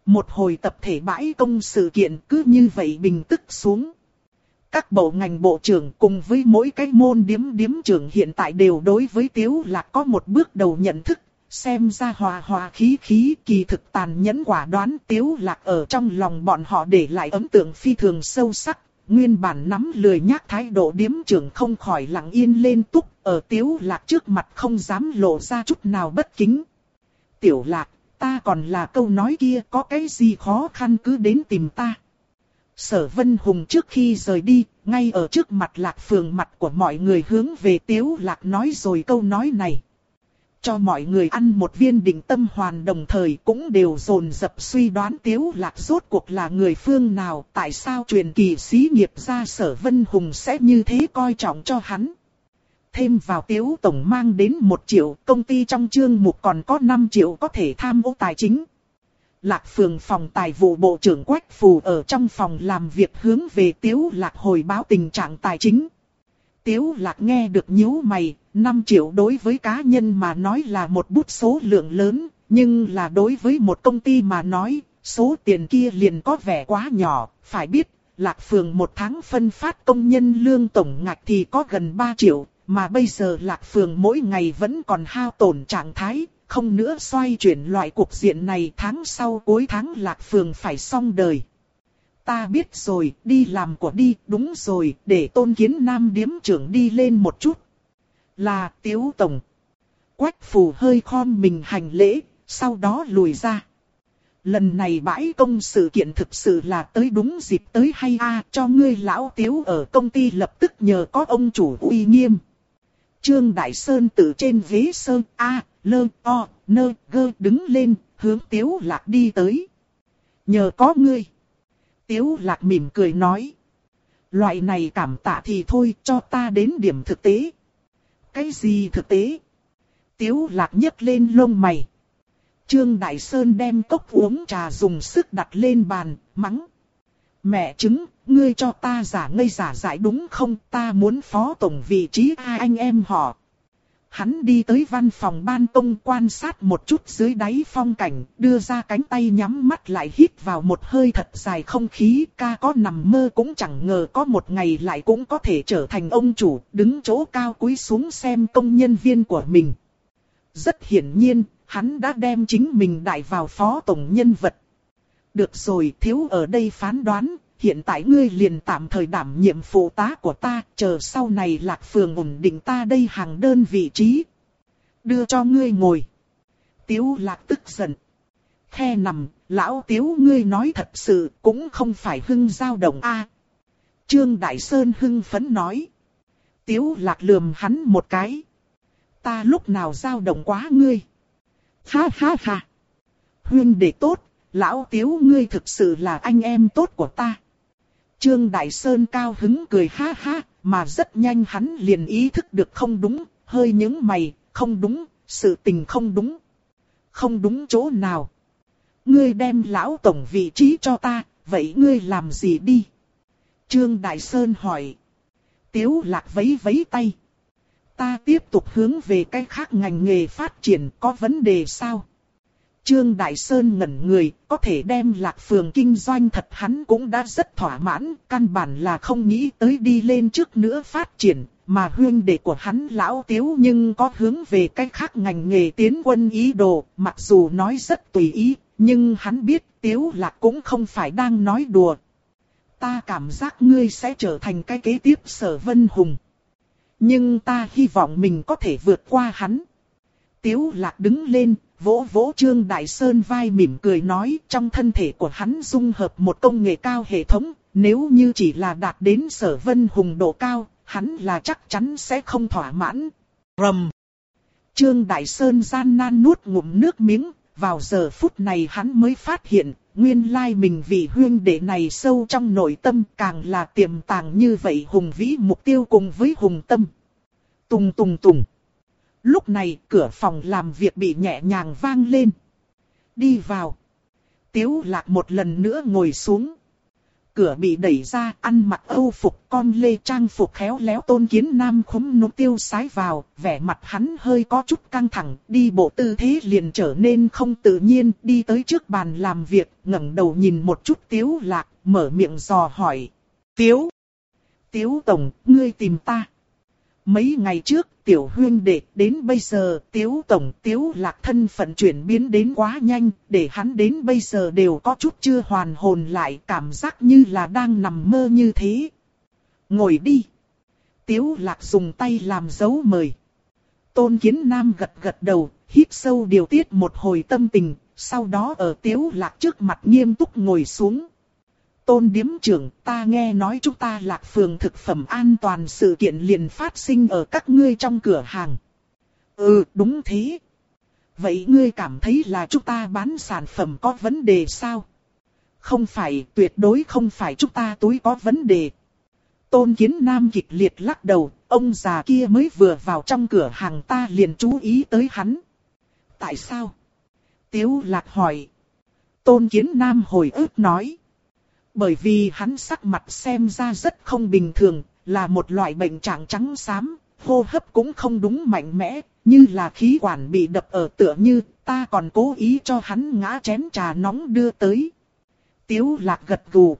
Một hồi tập thể bãi công sự kiện cứ như vậy bình tức xuống. Các bộ ngành bộ trưởng cùng với mỗi cái môn điếm điếm trưởng hiện tại đều đối với Tiếu Lạc có một bước đầu nhận thức xem ra hòa hòa khí khí kỳ thực tàn nhẫn quả đoán tiếu lạc ở trong lòng bọn họ để lại ấn tượng phi thường sâu sắc. Nguyên bản nắm lười nhác thái độ điếm trưởng không khỏi lặng yên lên túc, ở tiếu lạc trước mặt không dám lộ ra chút nào bất kính. Tiểu lạc, ta còn là câu nói kia có cái gì khó khăn cứ đến tìm ta. Sở Vân Hùng trước khi rời đi, ngay ở trước mặt lạc phường mặt của mọi người hướng về tiếu lạc nói rồi câu nói này cho mọi người ăn một viên định tâm hoàn đồng thời cũng đều dồn dập suy đoán Tiếu Lạc rốt cuộc là người phương nào, tại sao truyền kỳ sĩ nghiệp gia sở Vân Hùng sẽ như thế coi trọng cho hắn. Thêm vào Tiếu Tổng mang đến 1 triệu, công ty trong chương mục còn có 5 triệu có thể tham ô tài chính. Lạc phường phòng tài vụ bộ trưởng Quách Phù ở trong phòng làm việc hướng về Tiếu Lạc hồi báo tình trạng tài chính. Tiếu Lạc nghe được nhíu mày, 5 triệu đối với cá nhân mà nói là một bút số lượng lớn, nhưng là đối với một công ty mà nói, số tiền kia liền có vẻ quá nhỏ, phải biết, Lạc Phường một tháng phân phát công nhân lương tổng ngạch thì có gần 3 triệu, mà bây giờ Lạc Phường mỗi ngày vẫn còn hao tổn trạng thái, không nữa xoay chuyển loại cuộc diện này tháng sau cuối tháng Lạc Phường phải xong đời. Ta biết rồi, đi làm của đi, đúng rồi, để tôn kiến nam điếm trưởng đi lên một chút. Là tiếu tổng. Quách phù hơi khom mình hành lễ, sau đó lùi ra. Lần này bãi công sự kiện thực sự là tới đúng dịp tới hay a cho ngươi lão tiếu ở công ty lập tức nhờ có ông chủ uy nghiêm. Trương Đại Sơn từ trên ghế sơn A, lơ, o, nơ, gơ đứng lên, hướng tiếu lạc đi tới. Nhờ có ngươi. Tiếu lạc mỉm cười nói. Loại này cảm tạ thì thôi cho ta đến điểm thực tế. Cái gì thực tế? Tiếu lạc nhấc lên lông mày. Trương Đại Sơn đem cốc uống trà dùng sức đặt lên bàn, mắng. Mẹ chứng, ngươi cho ta giả ngây giả dại đúng không? Ta muốn phó tổng vị trí hai anh em họ. Hắn đi tới văn phòng ban công quan sát một chút dưới đáy phong cảnh, đưa ra cánh tay nhắm mắt lại hít vào một hơi thật dài không khí, ca có nằm mơ cũng chẳng ngờ có một ngày lại cũng có thể trở thành ông chủ, đứng chỗ cao cúi xuống xem công nhân viên của mình. Rất hiển nhiên, hắn đã đem chính mình đại vào phó tổng nhân vật. Được rồi, thiếu ở đây phán đoán, hiện tại ngươi liền tạm thời đảm nhiệm phụ tá của ta, chờ sau này lạc phường ổn định ta đây hàng đơn vị trí. Đưa cho ngươi ngồi. Tiếu lạc tức giận. Khe nằm, lão tiếu ngươi nói thật sự cũng không phải hưng giao động a. Trương Đại Sơn hưng phấn nói. Tiếu lạc lườm hắn một cái. Ta lúc nào giao động quá ngươi. Ha ha ha. Huyên đệ tốt, lão tiếu ngươi thực sự là anh em tốt của ta. Trương Đại Sơn cao hứng cười ha ha, mà rất nhanh hắn liền ý thức được không đúng, hơi những mày, không đúng, sự tình không đúng. Không đúng chỗ nào. Ngươi đem lão tổng vị trí cho ta, vậy ngươi làm gì đi? Trương Đại Sơn hỏi. Tiếu lạc vấy vấy tay. Ta tiếp tục hướng về cái khác ngành nghề phát triển có vấn đề sao? Trương Đại Sơn ngẩn người, có thể đem lạc phường kinh doanh thật hắn cũng đã rất thỏa mãn, căn bản là không nghĩ tới đi lên trước nữa phát triển, mà huyên đệ của hắn lão tiếu nhưng có hướng về cách khác ngành nghề tiến quân ý đồ, mặc dù nói rất tùy ý, nhưng hắn biết tiếu lạc cũng không phải đang nói đùa. Ta cảm giác ngươi sẽ trở thành cái kế tiếp sở vân hùng. Nhưng ta hy vọng mình có thể vượt qua hắn. Tiếu lạc đứng lên, vỗ vỗ Trương Đại Sơn vai mỉm cười nói trong thân thể của hắn dung hợp một công nghệ cao hệ thống, nếu như chỉ là đạt đến sở vân hùng độ cao, hắn là chắc chắn sẽ không thỏa mãn. Rầm. Trương Đại Sơn gian nan nuốt ngụm nước miếng, vào giờ phút này hắn mới phát hiện, nguyên lai mình vì huyên đệ này sâu trong nội tâm càng là tiềm tàng như vậy hùng vĩ mục tiêu cùng với hùng tâm. Tùng tùng tùng. Lúc này cửa phòng làm việc bị nhẹ nhàng vang lên. Đi vào. Tiếu lạc một lần nữa ngồi xuống. Cửa bị đẩy ra, ăn mặc âu phục con lê trang phục khéo léo tôn kiến nam khúm nụ tiêu sái vào, vẻ mặt hắn hơi có chút căng thẳng, đi bộ tư thế liền trở nên không tự nhiên, đi tới trước bàn làm việc, ngẩng đầu nhìn một chút tiếu lạc, mở miệng dò hỏi. Tiếu! Tiếu Tổng, ngươi tìm ta. Mấy ngày trước, tiểu huyên đệ đến bây giờ, tiếu tổng tiếu lạc thân phận chuyển biến đến quá nhanh, để hắn đến bây giờ đều có chút chưa hoàn hồn lại, cảm giác như là đang nằm mơ như thế. Ngồi đi. Tiếu lạc dùng tay làm dấu mời. Tôn kiến nam gật gật đầu, hít sâu điều tiết một hồi tâm tình, sau đó ở tiếu lạc trước mặt nghiêm túc ngồi xuống. Tôn điếm trưởng, ta nghe nói chúng ta lạc phường thực phẩm an toàn sự kiện liền phát sinh ở các ngươi trong cửa hàng. Ừ, đúng thế. Vậy ngươi cảm thấy là chúng ta bán sản phẩm có vấn đề sao? Không phải, tuyệt đối không phải chúng ta túi có vấn đề. Tôn Kiến Nam kịch liệt lắc đầu, ông già kia mới vừa vào trong cửa hàng ta liền chú ý tới hắn. Tại sao? Tiếu Lạc hỏi. Tôn Kiến Nam hồi ức nói. Bởi vì hắn sắc mặt xem ra rất không bình thường, là một loại bệnh trạng trắng xám, hô hấp cũng không đúng mạnh mẽ, như là khí quản bị đập ở tựa như, ta còn cố ý cho hắn ngã chén trà nóng đưa tới. Tiếu lạc gật gù.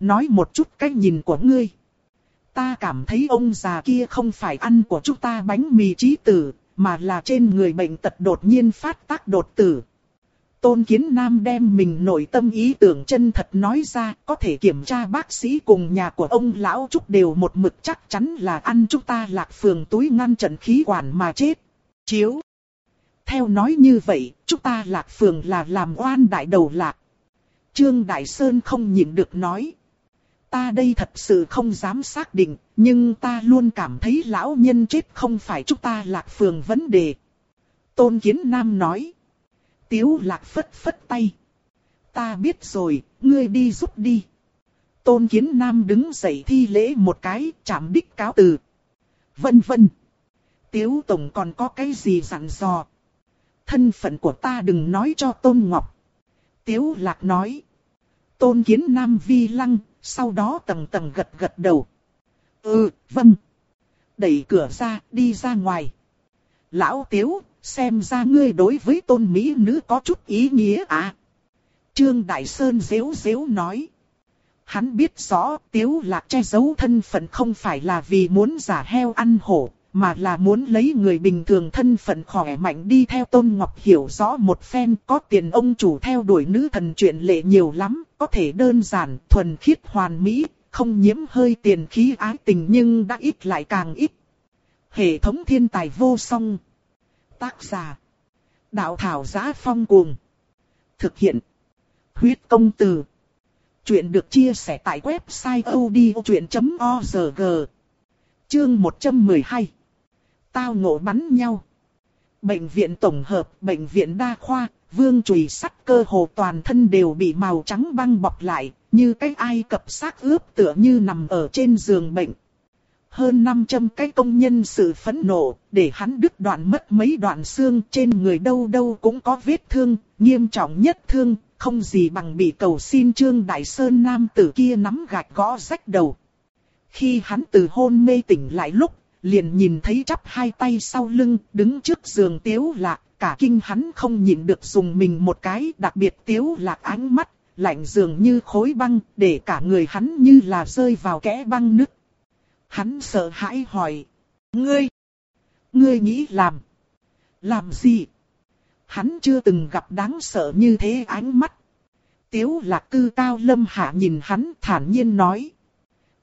Nói một chút cách nhìn của ngươi. Ta cảm thấy ông già kia không phải ăn của chúng ta bánh mì trí tử, mà là trên người bệnh tật đột nhiên phát tác đột tử. Tôn Kiến Nam đem mình nội tâm ý tưởng chân thật nói ra, có thể kiểm tra bác sĩ cùng nhà của ông Lão Trúc đều một mực chắc chắn là ăn chúng ta lạc phường túi ngăn trận khí quản mà chết. Chiếu. Theo nói như vậy, chúng ta lạc phường là làm oan đại đầu lạc. Trương Đại Sơn không nhịn được nói. Ta đây thật sự không dám xác định, nhưng ta luôn cảm thấy lão nhân chết không phải chúng ta lạc phường vấn đề. Tôn Kiến Nam nói. Tiếu lạc phất phất tay. Ta biết rồi, ngươi đi giúp đi. Tôn Kiến Nam đứng dậy thi lễ một cái, chạm đích cáo từ. Vân vân. Tiếu Tổng còn có cái gì dặn dò. Thân phận của ta đừng nói cho Tôn Ngọc. Tiếu Lạc nói. Tôn Kiến Nam vi lăng, sau đó tầng tầng gật gật đầu. Ừ, vâng. Đẩy cửa ra, đi ra ngoài. Lão Tiếu, xem ra ngươi đối với tôn mỹ nữ có chút ý nghĩa à. Trương Đại Sơn dễu dễu nói. Hắn biết rõ tiếu lạc che giấu thân phận không phải là vì muốn giả heo ăn hổ, mà là muốn lấy người bình thường thân phận khỏe mạnh đi theo Tôn Ngọc hiểu rõ một phen có tiền ông chủ theo đuổi nữ thần chuyện lệ nhiều lắm, có thể đơn giản, thuần khiết hoàn mỹ, không nhiễm hơi tiền khí ái tình nhưng đã ít lại càng ít. Hệ thống thiên tài vô song. Tác giả. Đạo thảo giá phong cuồng. Thực hiện. Huyết công từ. Chuyện được chia sẻ tại website odchuyện.org. Chương 112. Tao ngộ bắn nhau. Bệnh viện tổng hợp, bệnh viện đa khoa, vương chùy sắt cơ hồ toàn thân đều bị màu trắng băng bọc lại, như cái ai cập xác ướp tựa như nằm ở trên giường bệnh hơn 500 cái công nhân sự phẫn nộ, để hắn đứt đoạn mất mấy đoạn xương trên người đâu đâu cũng có vết thương, nghiêm trọng nhất thương, không gì bằng bị cầu xin Trương Đại Sơn Nam tử kia nắm gạch gõ rách đầu. Khi hắn từ hôn mê tỉnh lại lúc, liền nhìn thấy chắp hai tay sau lưng, đứng trước giường tiếu lạc, cả kinh hắn không nhịn được dùng mình một cái, đặc biệt tiếu lạc ánh mắt, lạnh dường như khối băng, để cả người hắn như là rơi vào kẽ băng nứt. Hắn sợ hãi hỏi, ngươi, ngươi nghĩ làm, làm gì? Hắn chưa từng gặp đáng sợ như thế ánh mắt. Tiếu lạc cư cao lâm hạ nhìn hắn thản nhiên nói.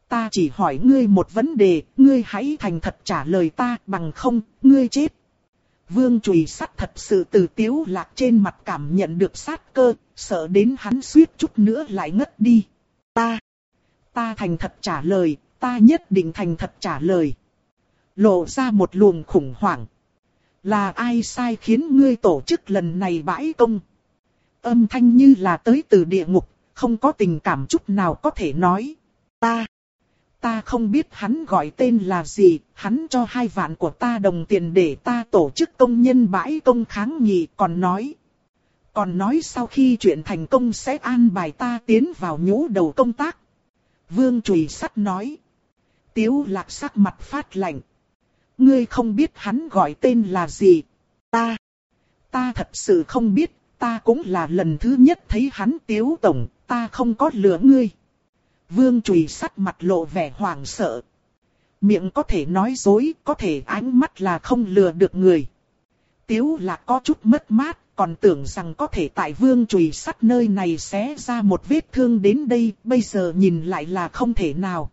Ta chỉ hỏi ngươi một vấn đề, ngươi hãy thành thật trả lời ta bằng không, ngươi chết. Vương chùy sắt thật sự từ tiếu lạc trên mặt cảm nhận được sát cơ, sợ đến hắn suýt chút nữa lại ngất đi. Ta, ta thành thật trả lời, ta nhất định thành thật trả lời. Lộ ra một luồng khủng hoảng. Là ai sai khiến ngươi tổ chức lần này bãi công? Âm thanh như là tới từ địa ngục, không có tình cảm chút nào có thể nói. Ta, ta không biết hắn gọi tên là gì, hắn cho hai vạn của ta đồng tiền để ta tổ chức công nhân bãi công kháng nghị còn nói. Còn nói sau khi chuyện thành công sẽ an bài ta tiến vào nhũ đầu công tác. Vương Trùy Sắt nói. Tiếu lạc sắc mặt phát lạnh. Ngươi không biết hắn gọi tên là gì. Ta. Ta thật sự không biết, ta cũng là lần thứ nhất thấy hắn tiếu tổng, ta không có lừa ngươi. Vương chùy sắc mặt lộ vẻ hoảng sợ. Miệng có thể nói dối, có thể ánh mắt là không lừa được người. Tiếu là có chút mất mát, còn tưởng rằng có thể tại vương chùy sắt nơi này xé ra một vết thương đến đây, bây giờ nhìn lại là không thể nào.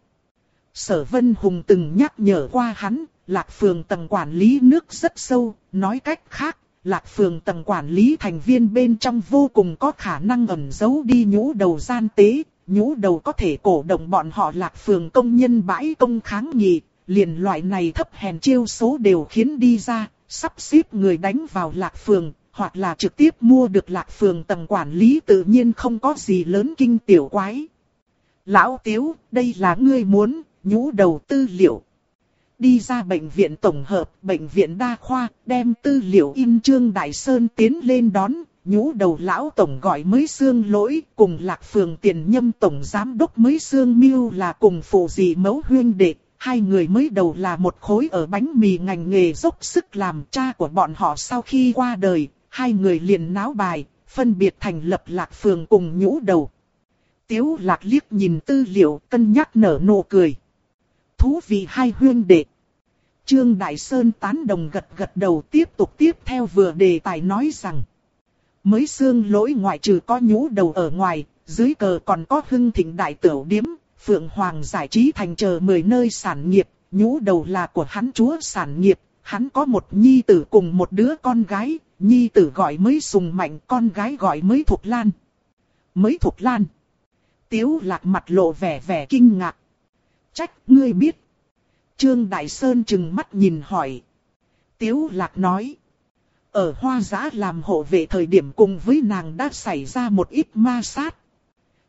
Sở Vân Hùng từng nhắc nhở qua hắn, Lạc Phường tầng quản lý nước rất sâu, nói cách khác, Lạc Phường tầng quản lý thành viên bên trong vô cùng có khả năng ẩn giấu đi nhũ đầu gian tế, nhũ đầu có thể cổ động bọn họ Lạc Phường công nhân bãi công kháng nghị, liền loại này thấp hèn chiêu số đều khiến đi ra, sắp xếp người đánh vào Lạc Phường, hoặc là trực tiếp mua được Lạc Phường tầng quản lý tự nhiên không có gì lớn kinh tiểu quái. Lão Tiếu, đây là ngươi muốn, nhũ đầu tư liệu. Đi ra bệnh viện tổng hợp, bệnh viện đa khoa, đem tư liệu in Trương Đại Sơn tiến lên đón, nhũ đầu lão tổng gọi mới xương lỗi, cùng lạc phường tiền nhâm tổng giám đốc mới xương miêu là cùng phụ gì mẫu huyên đệ. Hai người mới đầu là một khối ở bánh mì ngành nghề dốc sức làm cha của bọn họ sau khi qua đời, hai người liền náo bài, phân biệt thành lập lạc phường cùng nhũ đầu. Tiếu lạc liếc nhìn tư liệu cân nhắc nở nụ cười thú vị hai huyên đệ. Trương Đại Sơn tán đồng gật gật đầu tiếp tục tiếp theo vừa đề tài nói rằng. Mới xương lỗi ngoại trừ có nhũ đầu ở ngoài, dưới cờ còn có hưng thịnh đại tiểu điếm, Phượng Hoàng giải trí thành chờ 10 nơi sản nghiệp, nhũ đầu là của hắn chúa sản nghiệp, hắn có một nhi tử cùng một đứa con gái, nhi tử gọi mới sùng mạnh, con gái gọi mới thuộc lan. Mới thuộc lan. Tiếu lạc mặt lộ vẻ vẻ kinh ngạc. Trách ngươi biết. Trương Đại Sơn chừng mắt nhìn hỏi. Tiếu Lạc nói. Ở hoa giã làm hộ vệ thời điểm cùng với nàng đã xảy ra một ít ma sát.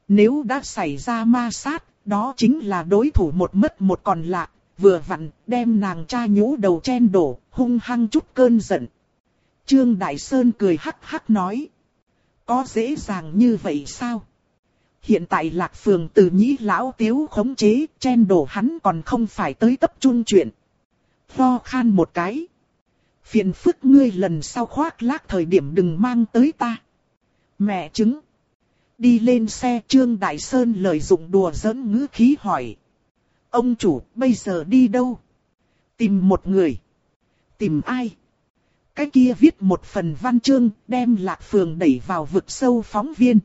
Nếu đã xảy ra ma sát, đó chính là đối thủ một mất một còn lạc, vừa vặn đem nàng cha nhũ đầu chen đổ, hung hăng chút cơn giận. Trương Đại Sơn cười hắc hắc nói. Có dễ dàng như vậy sao? Hiện tại lạc phường từ nhĩ lão tiếu khống chế, chen đổ hắn còn không phải tới tập trung chuyện. Pho khan một cái. Phiền phức ngươi lần sau khoác lác thời điểm đừng mang tới ta. Mẹ chứng. Đi lên xe Trương Đại Sơn lời dụng đùa giỡn ngữ khí hỏi. Ông chủ, bây giờ đi đâu? Tìm một người. Tìm ai? Cái kia viết một phần văn chương, đem lạc phường đẩy vào vực sâu phóng viên.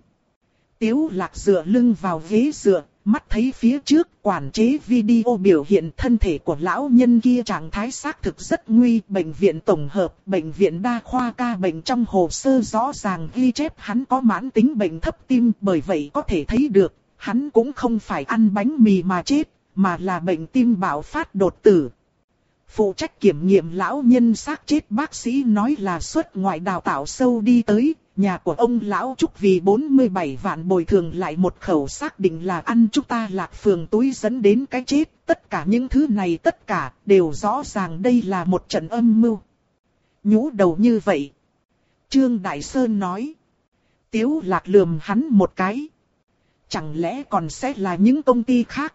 Tiếu lạc dựa lưng vào ghế dựa, mắt thấy phía trước quản chế video biểu hiện thân thể của lão nhân kia trạng thái xác thực rất nguy. Bệnh viện tổng hợp, bệnh viện đa khoa ca bệnh trong hồ sơ rõ ràng ghi chép hắn có mãn tính bệnh thấp tim bởi vậy có thể thấy được, hắn cũng không phải ăn bánh mì mà chết, mà là bệnh tim bạo phát đột tử. Phụ trách kiểm nghiệm lão nhân xác chết bác sĩ nói là xuất ngoại đào tạo sâu đi tới, nhà của ông lão Trúc vì 47 vạn bồi thường lại một khẩu xác định là ăn chúng ta lạc phường túi dẫn đến cái chết. Tất cả những thứ này tất cả đều rõ ràng đây là một trận âm mưu. Nhũ đầu như vậy. Trương Đại Sơn nói. Tiếu lạc lườm hắn một cái. Chẳng lẽ còn sẽ là những công ty khác?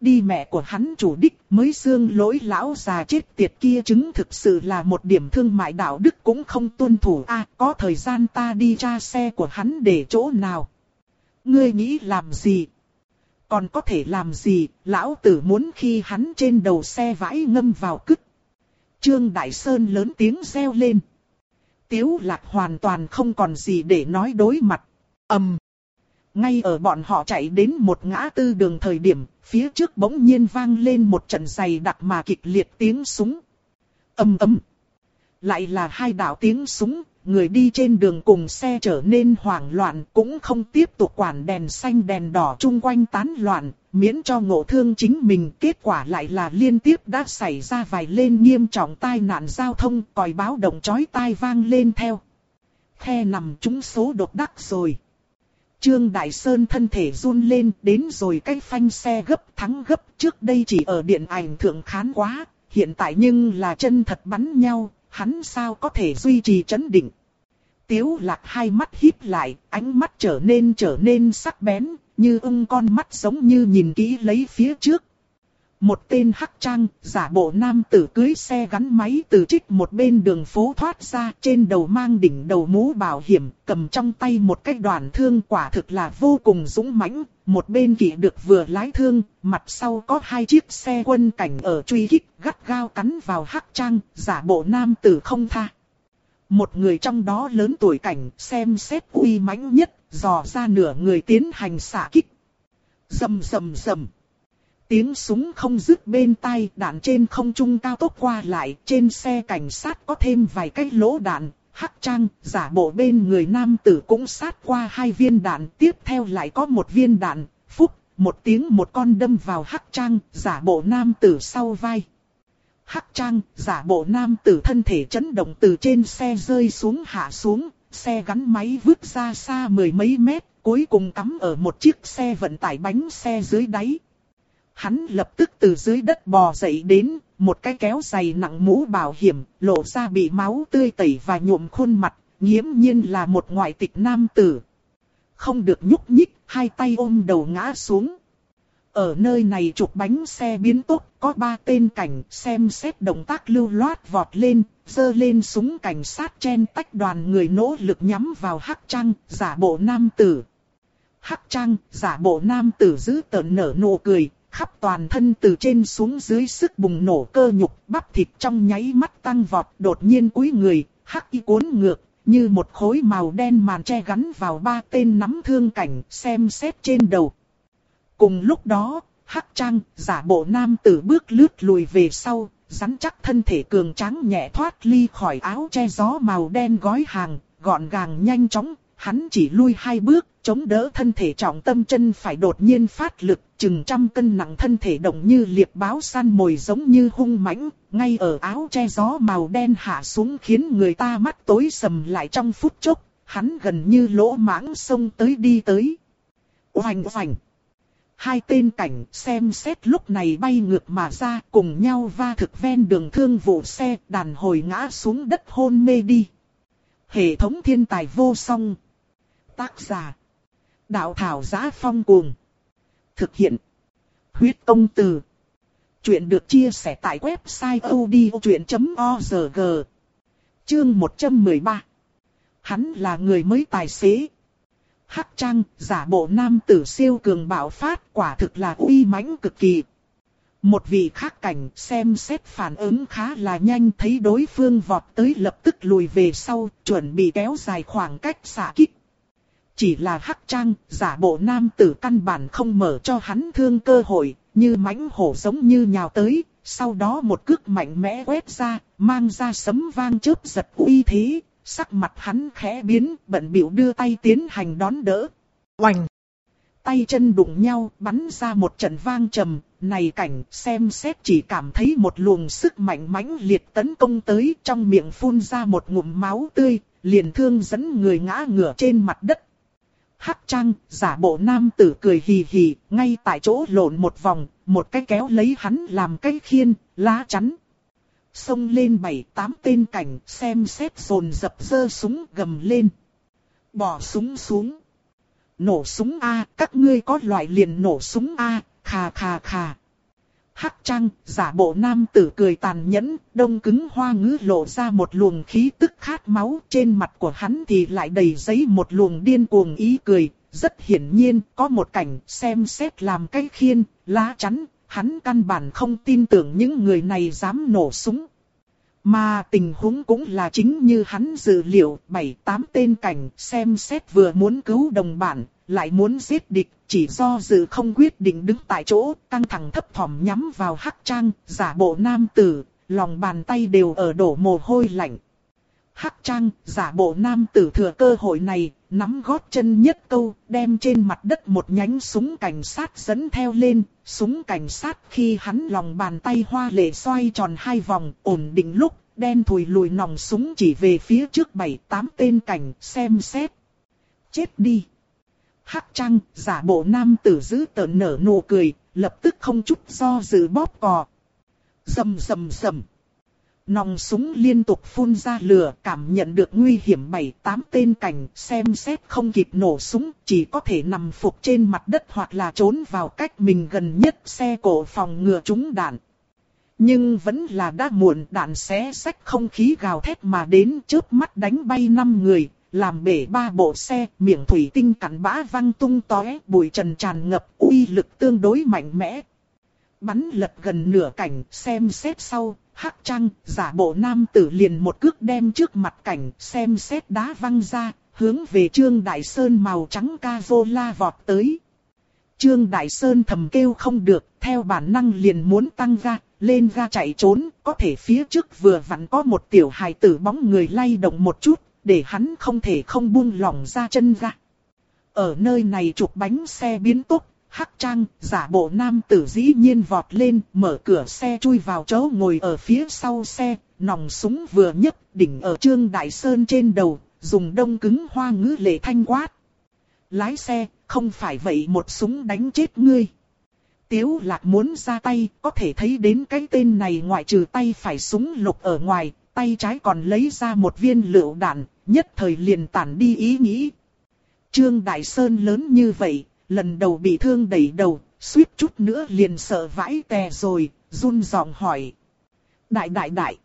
Đi mẹ của hắn chủ đích mới xương lỗi lão già chết tiệt kia chứng thực sự là một điểm thương mại đạo đức cũng không tuân thủ a có thời gian ta đi tra xe của hắn để chỗ nào. Ngươi nghĩ làm gì? Còn có thể làm gì, lão tử muốn khi hắn trên đầu xe vãi ngâm vào cứt. Trương Đại Sơn lớn tiếng reo lên. Tiếu lạc hoàn toàn không còn gì để nói đối mặt. ầm. Ngay ở bọn họ chạy đến một ngã tư đường thời điểm, phía trước bỗng nhiên vang lên một trận dày đặc mà kịch liệt tiếng súng. ầm ầm. Lại là hai đạo tiếng súng, người đi trên đường cùng xe trở nên hoảng loạn cũng không tiếp tục quản đèn xanh đèn đỏ chung quanh tán loạn, miễn cho ngộ thương chính mình. Kết quả lại là liên tiếp đã xảy ra vài lên nghiêm trọng tai nạn giao thông, còi báo động chói tai vang lên theo. Khe nằm trúng số đột đắc rồi. Trương Đại Sơn thân thể run lên đến rồi cái phanh xe gấp thắng gấp trước đây chỉ ở điện ảnh thượng khán quá, hiện tại nhưng là chân thật bắn nhau, hắn sao có thể duy trì chấn định. Tiếu lạc hai mắt híp lại, ánh mắt trở nên trở nên sắc bén, như ưng con mắt giống như nhìn kỹ lấy phía trước. Một tên hắc trang, giả bộ nam tử cưới xe gắn máy từ trích một bên đường phố thoát ra trên đầu mang đỉnh đầu mũ bảo hiểm, cầm trong tay một cái đoàn thương quả thực là vô cùng dũng mãnh. Một bên kỵ được vừa lái thương, mặt sau có hai chiếc xe quân cảnh ở truy kích, gắt gao cắn vào hắc trang, giả bộ nam tử không tha. Một người trong đó lớn tuổi cảnh xem xét uy mãnh nhất, dò ra nửa người tiến hành xạ kích. Dầm dầm dầm. Tiếng súng không dứt bên tai, đạn trên không trung cao tốc qua lại, trên xe cảnh sát có thêm vài cái lỗ đạn, hắc trang, giả bộ bên người nam tử cũng sát qua hai viên đạn, tiếp theo lại có một viên đạn, phúc, một tiếng một con đâm vào hắc trang, giả bộ nam tử sau vai. Hắc trang, giả bộ nam tử thân thể chấn động từ trên xe rơi xuống hạ xuống, xe gắn máy vứt ra xa mười mấy mét, cuối cùng cắm ở một chiếc xe vận tải bánh xe dưới đáy. Hắn lập tức từ dưới đất bò dậy đến, một cái kéo dày nặng mũ bảo hiểm, lộ ra bị máu tươi tẩy và nhuộm khuôn mặt, nghiễm nhiên là một ngoại tịch nam tử. Không được nhúc nhích, hai tay ôm đầu ngã xuống. Ở nơi này chụp bánh xe biến tốc, có ba tên cảnh xem xét động tác lưu loát vọt lên, dơ lên súng cảnh sát chen tách đoàn người nỗ lực nhắm vào hắc trăng, giả bộ nam tử. Hắc trăng, giả bộ nam tử giữ tợn nở nụ cười, khắp toàn thân từ trên xuống dưới sức bùng nổ cơ nhục, bắp thịt trong nháy mắt tăng vọt, đột nhiên cúi người, hắc y cuốn ngược, như một khối màu đen màn che gắn vào ba tên nắm thương cảnh, xem xét trên đầu. Cùng lúc đó, hắc trang, giả bộ nam tử bước lướt lùi về sau, rắn chắc thân thể cường tráng nhẹ thoát ly khỏi áo che gió màu đen gói hàng, gọn gàng nhanh chóng, hắn chỉ lui hai bước, chống đỡ thân thể trọng tâm chân phải đột nhiên phát lực, chừng trăm cân nặng thân thể động như liệp báo săn mồi giống như hung mãnh, ngay ở áo che gió màu đen hạ xuống khiến người ta mắt tối sầm lại trong phút chốc, hắn gần như lỗ mãng sông tới đi tới. Oành oành! Hai tên cảnh xem xét lúc này bay ngược mà ra cùng nhau va thực ven đường thương vụ xe đàn hồi ngã xuống đất hôn mê đi. Hệ thống thiên tài vô song. Tác giả. Đạo thảo giá phong cuồng. Thực hiện. Huyết công từ. Chuyện được chia sẻ tại website odchuyện.org. Chương 113. Hắn là người mới tài xế. Hắc trang, giả bộ nam tử siêu cường bạo phát quả thực là uy mãnh cực kỳ. Một vị khác cảnh xem xét phản ứng khá là nhanh thấy đối phương vọt tới lập tức lùi về sau, chuẩn bị kéo dài khoảng cách xạ kích. Chỉ là hắc trang, giả bộ nam tử căn bản không mở cho hắn thương cơ hội, như mãnh hổ giống như nhào tới, sau đó một cước mạnh mẽ quét ra, mang ra sấm vang chớp giật uy thế, sắc mặt hắn khẽ biến, bận bịu đưa tay tiến hành đón đỡ. Oành! Tay chân đụng nhau, bắn ra một trận vang trầm, này cảnh xem xét chỉ cảm thấy một luồng sức mạnh mãnh liệt tấn công tới trong miệng phun ra một ngụm máu tươi, liền thương dẫn người ngã ngửa trên mặt đất. Hắc trang, giả bộ nam tử cười hì hì, ngay tại chỗ lộn một vòng, một cái kéo lấy hắn làm cái khiên, lá chắn. Xông lên bảy tám tên cảnh xem xét sồn dập dơ súng gầm lên. Bỏ súng xuống. Nổ súng A, các ngươi có loại liền nổ súng A, khà khà khà. Hắc trang, giả bộ nam tử cười tàn nhẫn, đông cứng hoa ngữ lộ ra một luồng khí tức khát máu, trên mặt của hắn thì lại đầy giấy một luồng điên cuồng ý cười, rất hiển nhiên có một cảnh xem xét làm cái khiên, lá chắn, hắn căn bản không tin tưởng những người này dám nổ súng. Mà tình huống cũng là chính như hắn dự liệu, bảy tám tên cảnh xem xét vừa muốn cứu đồng bạn lại muốn giết địch, chỉ do dự không quyết định đứng tại chỗ, căng thẳng thấp thỏm nhắm vào hắc trang, giả bộ nam tử, lòng bàn tay đều ở đổ mồ hôi lạnh. Hắc trang, giả bộ nam tử thừa cơ hội này, nắm gót chân nhất câu, đem trên mặt đất một nhánh súng cảnh sát dẫn theo lên, súng cảnh sát khi hắn lòng bàn tay hoa lệ xoay tròn hai vòng, ổn định lúc, đen thùi lùi nòng súng chỉ về phía trước bảy tám tên cảnh, xem xét. Chết đi! Hắc trang giả bộ nam tử giữ tợn nở nụ cười, lập tức không chút do dự bóp cò. Dầm dầm dầm. Nòng súng liên tục phun ra lửa, cảm nhận được nguy hiểm bảy tám tên cảnh, xem xét không kịp nổ súng, chỉ có thể nằm phục trên mặt đất hoặc là trốn vào cách mình gần nhất xe cổ phòng ngừa trúng đạn. Nhưng vẫn là đã muộn đạn xé sách không khí gào thét mà đến trước mắt đánh bay năm người, làm bể ba bộ xe, miệng thủy tinh cắn bã văng tung tóe, bụi trần tràn ngập, uy lực tương đối mạnh mẽ. Bắn lật gần nửa cảnh, xem xét sau, hắc trăng, giả bộ nam tử liền một cước đem trước mặt cảnh, xem xét đá văng ra, hướng về Trương Đại Sơn màu trắng ca vô la vọt tới. Trương Đại Sơn thầm kêu không được, theo bản năng liền muốn tăng ga, lên ga chạy trốn, có thể phía trước vừa vặn có một tiểu hài tử bóng người lay động một chút, để hắn không thể không buông lỏng ra chân ra. Ở nơi này chụp bánh xe biến tốc, hắc trang, giả bộ nam tử dĩ nhiên vọt lên, mở cửa xe chui vào chỗ ngồi ở phía sau xe, nòng súng vừa nhấc, đỉnh ở trương đại sơn trên đầu, dùng đông cứng hoa ngữ lệ thanh quát. Lái xe, không phải vậy một súng đánh chết ngươi. Tiếu lạc muốn ra tay, có thể thấy đến cái tên này ngoại trừ tay phải súng lục ở ngoài, tay trái còn lấy ra một viên lựu đạn, nhất thời liền tản đi ý nghĩ. Trương Đại Sơn lớn như vậy, lần đầu bị thương đẩy đầu, suýt chút nữa liền sợ vãi tè rồi, run giọng hỏi. Đại đại đại,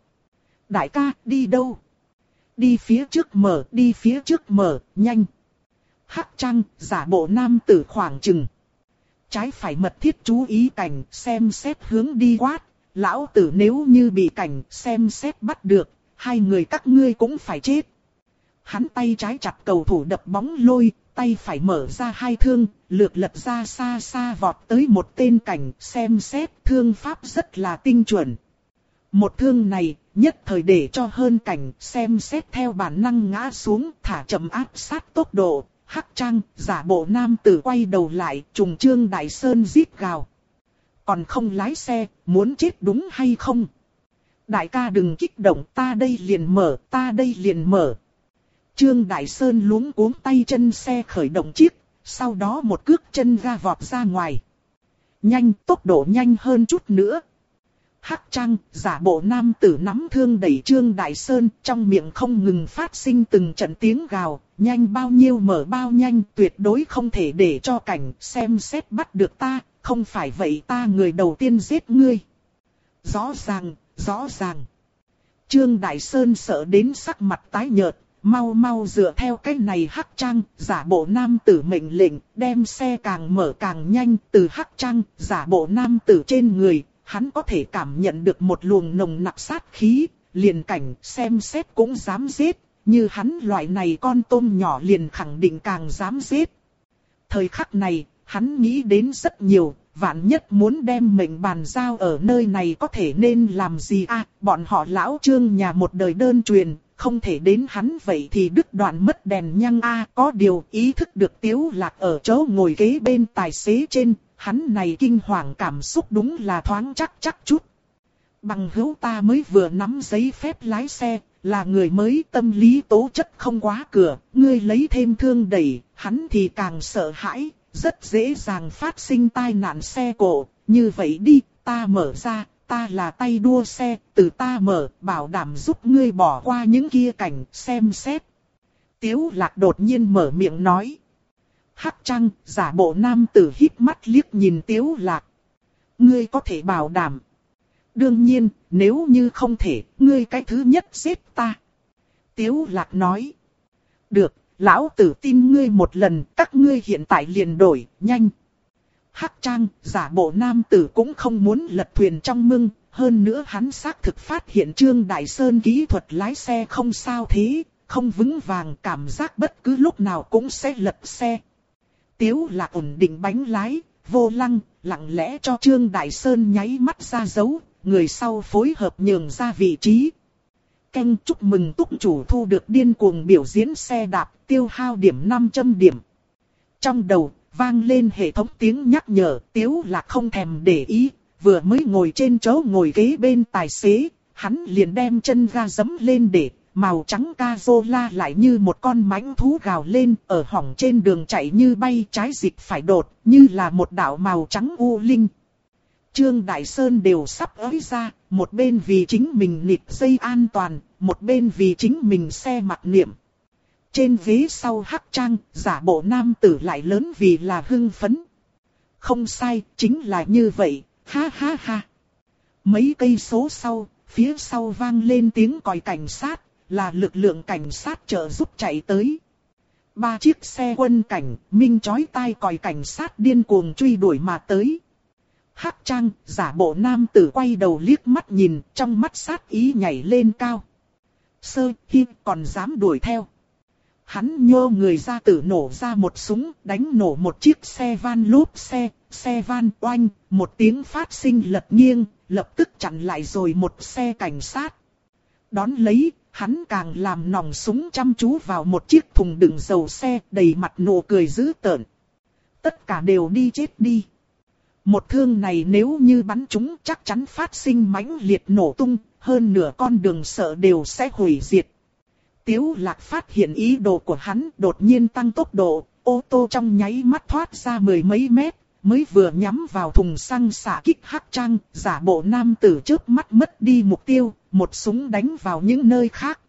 đại ca đi đâu? Đi phía trước mở, đi phía trước mở, nhanh. Hắc trăng, giả bộ nam tử khoảng chừng. Trái phải mật thiết chú ý cảnh, xem xét hướng đi quát, lão tử nếu như bị cảnh xem xét bắt được, hai người các ngươi cũng phải chết. Hắn tay trái chặt cầu thủ đập bóng lôi, tay phải mở ra hai thương, lược lật ra xa xa vọt tới một tên cảnh xem xét thương pháp rất là tinh chuẩn. Một thương này, nhất thời để cho hơn cảnh xem xét theo bản năng ngã xuống thả chậm áp sát tốc độ, hắc trang, giả bộ nam tử quay đầu lại, trùng trương đại sơn giết gào còn không lái xe, muốn chết đúng hay không? Đại ca đừng kích động, ta đây liền mở, ta đây liền mở. Trương Đại Sơn luống cuống tay chân xe khởi động chiếc, sau đó một cước chân ga vọt ra ngoài. Nhanh, tốc độ nhanh hơn chút nữa. Hắc Trăng, giả bộ nam tử nắm thương đẩy Trương Đại Sơn, trong miệng không ngừng phát sinh từng trận tiếng gào, nhanh bao nhiêu mở bao nhanh, tuyệt đối không thể để cho cảnh xem xét bắt được ta, không phải vậy ta người đầu tiên giết ngươi. Rõ ràng, rõ ràng. Trương Đại Sơn sợ đến sắc mặt tái nhợt, mau mau dựa theo cái này hắc trang, giả bộ nam tử mệnh lệnh, đem xe càng mở càng nhanh từ hắc trang, giả bộ nam tử trên người, hắn có thể cảm nhận được một luồng nồng nặc sát khí, liền cảnh xem xét cũng dám giết, như hắn loại này con tôm nhỏ liền khẳng định càng dám giết. Thời khắc này, hắn nghĩ đến rất nhiều, vạn nhất muốn đem mệnh bàn giao ở nơi này có thể nên làm gì à, bọn họ lão trương nhà một đời đơn truyền, không thể đến hắn vậy thì đứt đoạn mất đèn nhăng a à, có điều ý thức được tiếu lạc ở chỗ ngồi kế bên tài xế trên, hắn này kinh hoàng cảm xúc đúng là thoáng chắc chắc chút. Bằng hữu ta mới vừa nắm giấy phép lái xe, là người mới tâm lý tố chất không quá cửa, ngươi lấy thêm thương đẩy, hắn thì càng sợ hãi, rất dễ dàng phát sinh tai nạn xe cộ, như vậy đi, ta mở ra, ta là tay đua xe, từ ta mở, bảo đảm giúp ngươi bỏ qua những kia cảnh, xem xét. Tiếu lạc đột nhiên mở miệng nói. Hắc trăng, giả bộ nam tử hít mắt liếc nhìn tiếu lạc. Ngươi có thể bảo đảm. Đương nhiên, nếu như không thể, ngươi cái thứ nhất giết ta. Tiếu lạc nói. Được, lão tử tin ngươi một lần, các ngươi hiện tại liền đổi, nhanh. Hắc trang, giả bộ nam tử cũng không muốn lật thuyền trong mưng, hơn nữa hắn xác thực phát hiện Trương Đại Sơn kỹ thuật lái xe không sao thế, không vững vàng cảm giác bất cứ lúc nào cũng sẽ lật xe. Tiếu là ổn định bánh lái, vô lăng, lặng lẽ cho Trương Đại Sơn nháy mắt ra dấu, người sau phối hợp nhường ra vị trí. Canh chúc mừng túc chủ thu được điên cuồng biểu diễn xe đạp, tiêu hao điểm 500 điểm. Trong đầu, vang lên hệ thống tiếng nhắc nhở, tiếu là không thèm để ý, vừa mới ngồi trên chỗ ngồi ghế bên tài xế, hắn liền đem chân ga dấm lên để, màu trắng ca la lại như một con mãnh thú gào lên, ở hỏng trên đường chạy như bay trái dịch phải đột, như là một đạo màu trắng u linh. Trương Đại Sơn đều sắp ới ra, một bên vì chính mình nịt dây an toàn, một bên vì chính mình xe mặt niệm. Trên ghế sau hắc trang, giả bộ nam tử lại lớn vì là hưng phấn. Không sai, chính là như vậy, ha ha ha. Mấy cây số sau, phía sau vang lên tiếng còi cảnh sát, là lực lượng cảnh sát trợ giúp chạy tới. Ba chiếc xe quân cảnh, minh chói tai còi cảnh sát điên cuồng truy đuổi mà tới. Hắc trang, giả bộ nam tử quay đầu liếc mắt nhìn, trong mắt sát ý nhảy lên cao. Sơ, hi, còn dám đuổi theo. Hắn nhô người ra tử nổ ra một súng, đánh nổ một chiếc xe van lốp xe, xe van oanh, một tiếng phát sinh lật nghiêng, lập tức chặn lại rồi một xe cảnh sát. Đón lấy, hắn càng làm nòng súng chăm chú vào một chiếc thùng đựng dầu xe đầy mặt nụ cười dữ tợn. Tất cả đều đi chết đi. Một thương này nếu như bắn chúng chắc chắn phát sinh mãnh liệt nổ tung, hơn nửa con đường sợ đều sẽ hủy diệt. Tiếu lạc phát hiện ý đồ của hắn đột nhiên tăng tốc độ, ô tô trong nháy mắt thoát ra mười mấy mét, mới vừa nhắm vào thùng xăng xả kích hắc trang, giả bộ nam tử trước mắt mất đi mục tiêu, một súng đánh vào những nơi khác.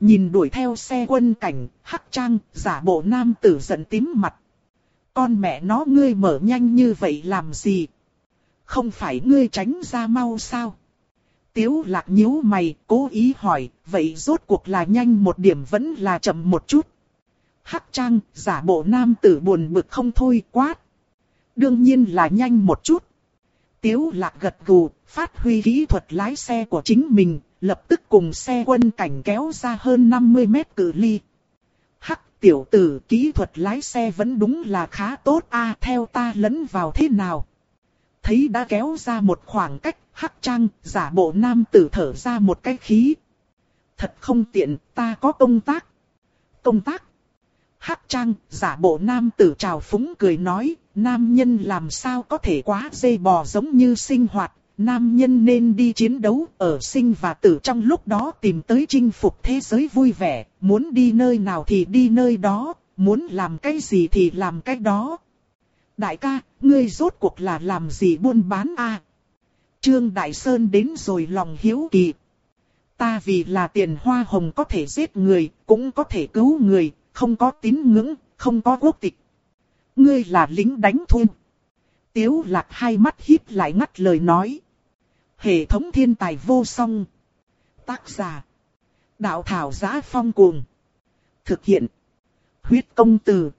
Nhìn đuổi theo xe quân cảnh, hắc trang, giả bộ nam tử giận tím mặt. Con mẹ nó ngươi mở nhanh như vậy làm gì? Không phải ngươi tránh ra mau sao? Tiếu lạc nhíu mày, cố ý hỏi, vậy rốt cuộc là nhanh một điểm vẫn là chậm một chút. Hắc trang, giả bộ nam tử buồn bực không thôi quát. Đương nhiên là nhanh một chút. Tiếu lạc gật gù, phát huy kỹ thuật lái xe của chính mình, lập tức cùng xe quân cảnh kéo ra hơn 50 mét cự ly. Tiểu tử kỹ thuật lái xe vẫn đúng là khá tốt a theo ta lấn vào thế nào. Thấy đã kéo ra một khoảng cách, hắc trang, giả bộ nam tử thở ra một cái khí. Thật không tiện, ta có công tác. Công tác. Hắc trang, giả bộ nam tử trào phúng cười nói, nam nhân làm sao có thể quá dây bò giống như sinh hoạt, nam nhân nên đi chiến đấu ở sinh và tử trong lúc đó tìm tới chinh phục thế giới vui vẻ, muốn đi nơi nào thì đi nơi đó, muốn làm cái gì thì làm cái đó. Đại ca, ngươi rốt cuộc là làm gì buôn bán a? Trương Đại Sơn đến rồi lòng hiếu kỳ. Ta vì là tiền hoa hồng có thể giết người, cũng có thể cứu người, không có tín ngưỡng, không có quốc tịch. Ngươi là lính đánh thuê. Tiếu lạc hai mắt híp lại ngắt lời nói. Hệ thống thiên tài vô song. Tác giả. Đạo thảo giá phong cuồng. Thực hiện. Huyết công từ.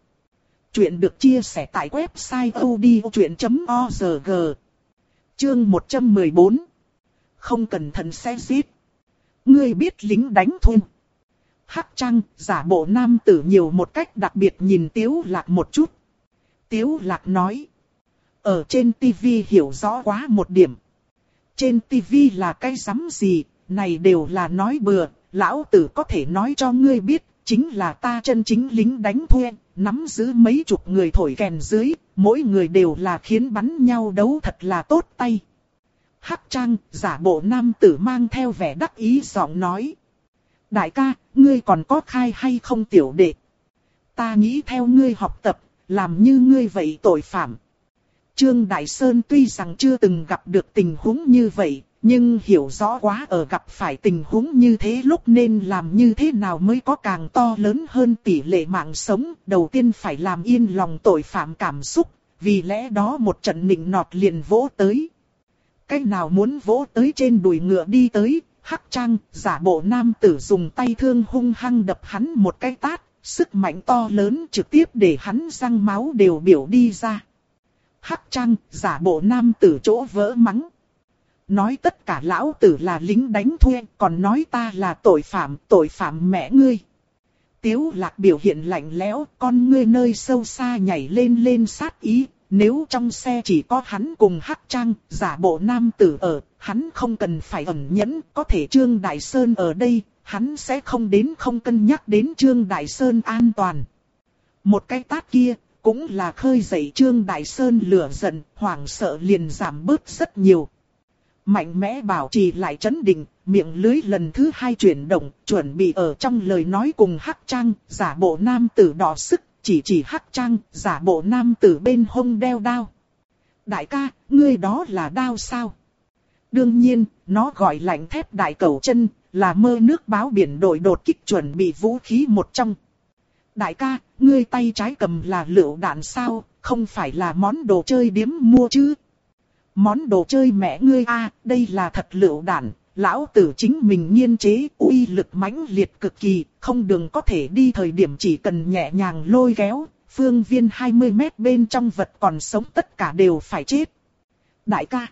Chuyện được chia sẻ tại website odchuyện.org. Chương 114. Không cẩn thận sẽ giết. Ngươi biết lính đánh thun. Hắc trăng, giả bộ nam tử nhiều một cách đặc biệt nhìn tiếu lạc một chút. Tiếu lạc nói. Ở trên tivi hiểu rõ quá một điểm. Trên tivi là cái rắm gì, này đều là nói bừa, lão tử có thể nói cho ngươi biết, chính là ta chân chính lính đánh thuê, nắm giữ mấy chục người thổi kèn dưới, mỗi người đều là khiến bắn nhau đấu thật là tốt tay. Hắc Trang, giả bộ nam tử mang theo vẻ đắc ý giọng nói. Đại ca, ngươi còn có khai hay không tiểu đệ? Ta nghĩ theo ngươi học tập, làm như ngươi vậy tội phạm. Trương Đại Sơn tuy rằng chưa từng gặp được tình huống như vậy, nhưng hiểu rõ quá ở gặp phải tình huống như thế lúc nên làm như thế nào mới có càng to lớn hơn tỷ lệ mạng sống. Đầu tiên phải làm yên lòng tội phạm cảm xúc, vì lẽ đó một trận nịnh nọt liền vỗ tới. Cách nào muốn vỗ tới trên đùi ngựa đi tới, hắc trang, giả bộ nam tử dùng tay thương hung hăng đập hắn một cái tát, sức mạnh to lớn trực tiếp để hắn răng máu đều biểu đi ra. Hắc trang, giả bộ nam tử chỗ vỡ mắng. Nói tất cả lão tử là lính đánh thuê, còn nói ta là tội phạm, tội phạm mẹ ngươi. Tiếu lạc biểu hiện lạnh lẽo, con ngươi nơi sâu xa nhảy lên lên sát ý. Nếu trong xe chỉ có hắn cùng hắc trang, giả bộ nam tử ở, hắn không cần phải ẩn nhẫn, có thể Trương Đại Sơn ở đây, hắn sẽ không đến không cân nhắc đến Trương Đại Sơn an toàn. Một cái tát kia, cũng là khơi dậy Trương Đại Sơn lửa giận, hoảng sợ liền giảm bớt rất nhiều. Mạnh mẽ bảo trì lại chấn định, miệng lưới lần thứ hai chuyển động, chuẩn bị ở trong lời nói cùng Hắc Trang, giả bộ nam tử đỏ sức, chỉ chỉ Hắc Trang, giả bộ nam tử bên hông đeo đao. Đại ca, ngươi đó là đao sao? Đương nhiên, nó gọi lạnh thép đại cầu chân, là mơ nước báo biển đội đột kích chuẩn bị vũ khí một trong. Đại ca, ngươi tay trái cầm là lựu đạn sao, không phải là món đồ chơi điếm mua chứ? Món đồ chơi mẹ ngươi a, đây là thật lựu đạn, lão tử chính mình nghiên chế, uy lực mãnh liệt cực kỳ, không đường có thể đi thời điểm chỉ cần nhẹ nhàng lôi kéo, phương viên 20 mét bên trong vật còn sống tất cả đều phải chết. Đại ca,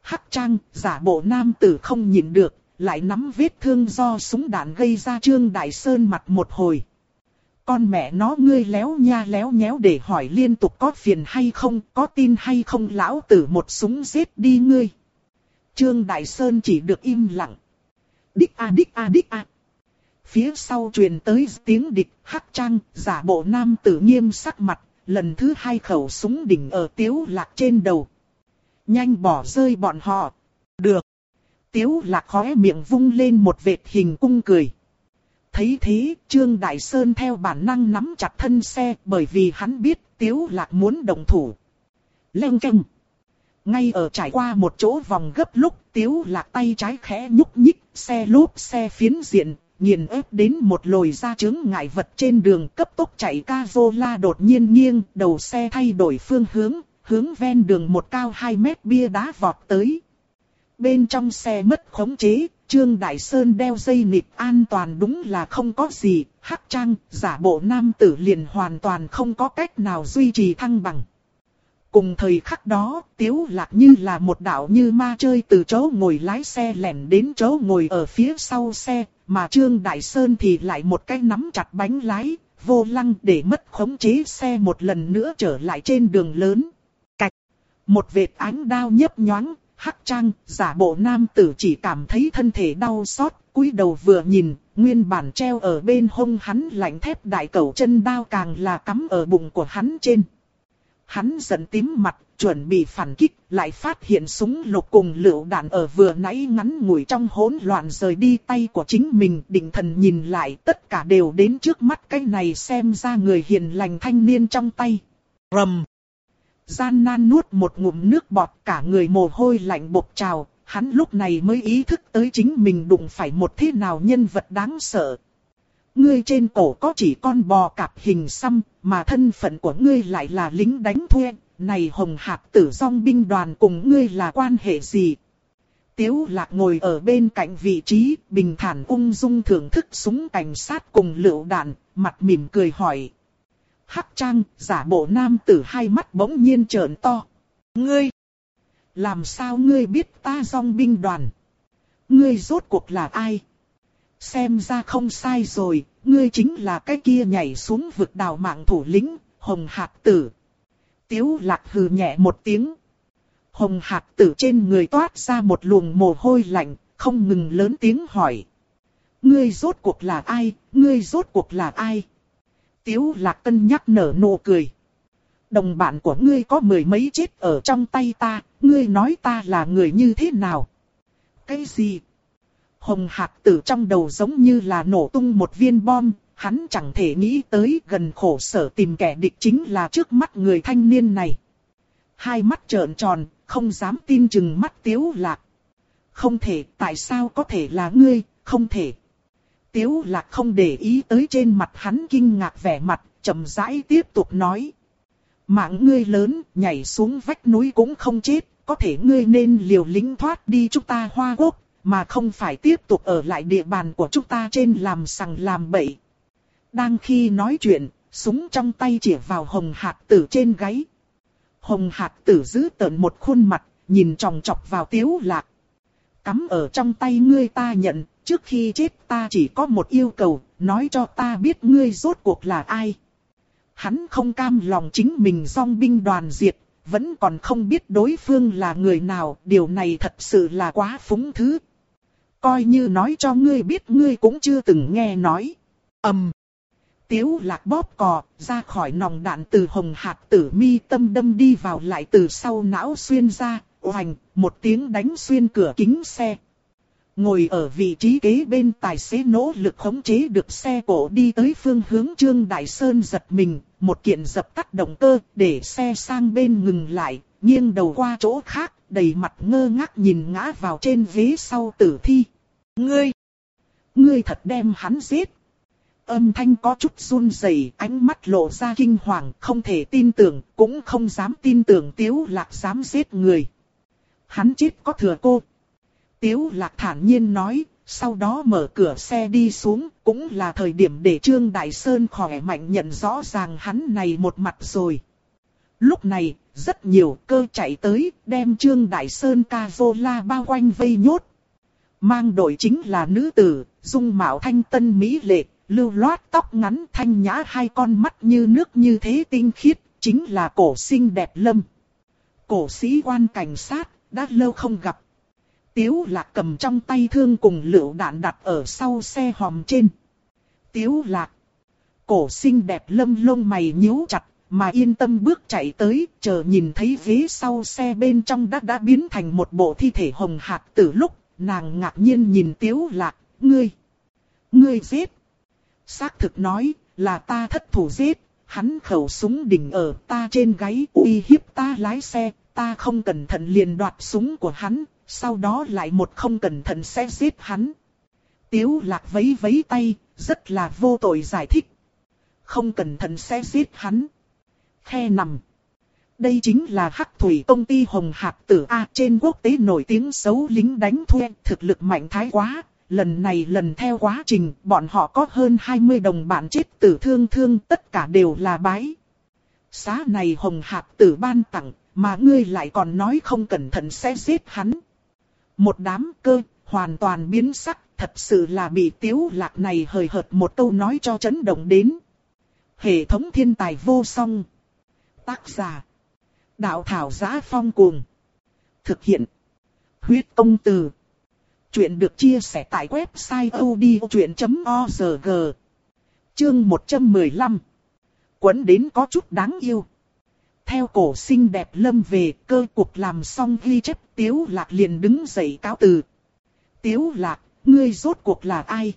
hắc trang, giả bộ nam tử không nhìn được, lại nắm vết thương do súng đạn gây ra trương đại sơn mặt một hồi. Con mẹ nó ngươi léo nha léo nhéo để hỏi liên tục có phiền hay không, có tin hay không lão tử một súng giết đi ngươi. Trương Đại Sơn chỉ được im lặng. Đích a đích a đích a. Phía sau truyền tới tiếng địch, hắc trang, giả bộ nam tử nghiêm sắc mặt, lần thứ hai khẩu súng đỉnh ở tiếu lạc trên đầu. Nhanh bỏ rơi bọn họ. Được. Tiếu lạc khóe miệng vung lên một vệt hình cung cười. Thấy thế, Trương Đại Sơn theo bản năng nắm chặt thân xe bởi vì hắn biết Tiếu Lạc muốn đồng thủ. lên kênh, Ngay ở trải qua một chỗ vòng gấp lúc Tiếu Lạc tay trái khẽ nhúc nhích, xe lốp xe phiến diện, nghiền ép đến một lồi ra chứng ngại vật trên đường cấp tốc chạy ca vô la đột nhiên nghiêng, đầu xe thay đổi phương hướng, hướng ven đường một cao 2 mét bia đá vọt tới. Bên trong xe mất khống chế, Trương Đại Sơn đeo dây nịt an toàn đúng là không có gì, hắc trang, giả bộ nam tử liền hoàn toàn không có cách nào duy trì thăng bằng. Cùng thời khắc đó, Tiếu Lạc như là một đạo như ma chơi từ chỗ ngồi lái xe lẻn đến chỗ ngồi ở phía sau xe, mà Trương Đại Sơn thì lại một cái nắm chặt bánh lái, vô lăng để mất khống chế xe một lần nữa trở lại trên đường lớn. Cạch, một vệt ánh đao nhấp nhoáng, hắc trang, giả bộ nam tử chỉ cảm thấy thân thể đau xót, cúi đầu vừa nhìn, nguyên bản treo ở bên hông hắn lạnh thép đại cẩu chân đao càng là cắm ở bụng của hắn trên. Hắn giận tím mặt, chuẩn bị phản kích, lại phát hiện súng lục cùng lựu đạn ở vừa nãy ngắn ngủi trong hỗn loạn rời đi tay của chính mình. Định thần nhìn lại tất cả đều đến trước mắt cái này xem ra người hiền lành thanh niên trong tay. Rầm! Gian nan nuốt một ngụm nước bọt cả người mồ hôi lạnh bộc trào, hắn lúc này mới ý thức tới chính mình đụng phải một thế nào nhân vật đáng sợ. Ngươi trên cổ có chỉ con bò cạp hình xăm, mà thân phận của ngươi lại là lính đánh thuê, này hồng hạc tử song binh đoàn cùng ngươi là quan hệ gì? Tiếu lạc ngồi ở bên cạnh vị trí, bình thản ung dung thưởng thức súng cảnh sát cùng lựu đạn, mặt mỉm cười hỏi. Hắc trang, giả bộ nam tử hai mắt bỗng nhiên trợn to. Ngươi! Làm sao ngươi biết ta dòng binh đoàn? Ngươi rốt cuộc là ai? Xem ra không sai rồi, ngươi chính là cái kia nhảy xuống vực đào mạng thủ lĩnh, Hồng Hạc Tử. Tiếu lạc hừ nhẹ một tiếng. Hồng Hạc Tử trên người toát ra một luồng mồ hôi lạnh, không ngừng lớn tiếng hỏi. Ngươi rốt cuộc là ai, ngươi rốt cuộc là ai? Tiếu lạc cân nhắc nở nụ cười. Đồng bạn của ngươi có mười mấy chết ở trong tay ta, ngươi nói ta là người như thế nào? Cái gì? Hồng hạc tử trong đầu giống như là nổ tung một viên bom, hắn chẳng thể nghĩ tới gần khổ sở tìm kẻ địch chính là trước mắt người thanh niên này. Hai mắt trợn tròn, không dám tin chừng mắt tiếu lạc. Không thể, tại sao có thể là ngươi, không thể. Tiếu lạc không để ý tới trên mặt hắn kinh ngạc vẻ mặt, chậm rãi tiếp tục nói. Mạng ngươi lớn, nhảy xuống vách núi cũng không chết, có thể ngươi nên liều lĩnh thoát đi chúng ta hoa quốc, mà không phải tiếp tục ở lại địa bàn của chúng ta trên làm sằng làm bậy. Đang khi nói chuyện, súng trong tay chỉ vào hồng hạt tử trên gáy. Hồng hạt tử giữ tợn một khuôn mặt, nhìn tròng trọc vào tiếu lạc. Cắm ở trong tay ngươi ta nhận, trước khi chết ta chỉ có một yêu cầu, nói cho ta biết ngươi rốt cuộc là ai. Hắn không cam lòng chính mình song binh đoàn diệt, vẫn còn không biết đối phương là người nào, điều này thật sự là quá phúng thứ. Coi như nói cho ngươi biết ngươi cũng chưa từng nghe nói. ầm Tiếu lạc bóp cò, ra khỏi nòng đạn từ hồng hạt tử mi tâm đâm đi vào lại từ sau não xuyên ra, oành, một tiếng đánh xuyên cửa kính xe. Ngồi ở vị trí kế bên tài xế nỗ lực khống chế được xe cổ đi tới phương hướng Trương Đại Sơn giật mình, một kiện dập tắt động cơ để xe sang bên ngừng lại, nghiêng đầu qua chỗ khác, đầy mặt ngơ ngác nhìn ngã vào trên ghế sau tử thi. Ngươi! Ngươi thật đem hắn giết! Âm thanh có chút run rẩy, ánh mắt lộ ra kinh hoàng, không thể tin tưởng, cũng không dám tin tưởng Tiếu Lạc dám giết người. Hắn chết có thừa cô. Tiếu Lạc thản nhiên nói, sau đó mở cửa xe đi xuống, cũng là thời điểm để Trương Đại Sơn khỏe mạnh nhận rõ ràng hắn này một mặt rồi. Lúc này, rất nhiều cơ chạy tới, đem Trương Đại Sơn ca vô la bao quanh vây nhốt. Mang đội chính là nữ tử, dung mạo thanh tân mỹ lệ, lưu loát tóc ngắn thanh nhã hai con mắt như nước như thế tinh khiết, chính là cổ sinh đẹp lâm. Cổ sĩ quan cảnh sát, đã lâu không gặp. Tiếu lạc cầm trong tay thương cùng lựu đạn đặt ở sau xe hòm trên. Tiếu lạc. Cổ xinh đẹp lâm lông mày nhíu chặt, mà yên tâm bước chạy tới, chờ nhìn thấy ghế sau xe bên trong đã đã biến thành một bộ thi thể hồng hạt từ lúc, nàng ngạc nhiên nhìn tiếu lạc, ngươi. Ngươi giết. Xác thực nói, là ta thất thủ giết, hắn khẩu súng đỉnh ở ta trên gáy uy hiếp ta lái xe, ta không cẩn thận liền đoạt súng của hắn, sau đó lại một không cẩn thận sẽ giết hắn. Tiếu lạc vấy vấy tay, rất là vô tội giải thích. Không cẩn thận sẽ giết hắn. Khe nằm. Đây chính là hắc thủy công ty Hồng Hạc Tử A trên quốc tế nổi tiếng xấu lính đánh thuê, thực lực mạnh thái quá, lần này lần theo quá trình, bọn họ có hơn 20 đồng bạn chết tử thương thương, tất cả đều là bái. Xá này hồng hạc tử ban tặng, mà ngươi lại còn nói không cẩn thận sẽ giết hắn. Một đám cơ, hoàn toàn biến sắc, thật sự là bị tiếu lạc này hời hợt một câu nói cho chấn động đến. Hệ thống thiên tài vô song. Tác giả. Đạo thảo giá phong cuồng. Thực hiện. Huyết công từ. Chuyện được chia sẻ tại website odchuyện.org Chương 115 Quấn đến có chút đáng yêu. Theo cổ xinh đẹp lâm về cơ cuộc làm xong ghi chép tiếu lạc liền đứng dậy cáo từ. Tiếu lạc, ngươi rốt cuộc là ai?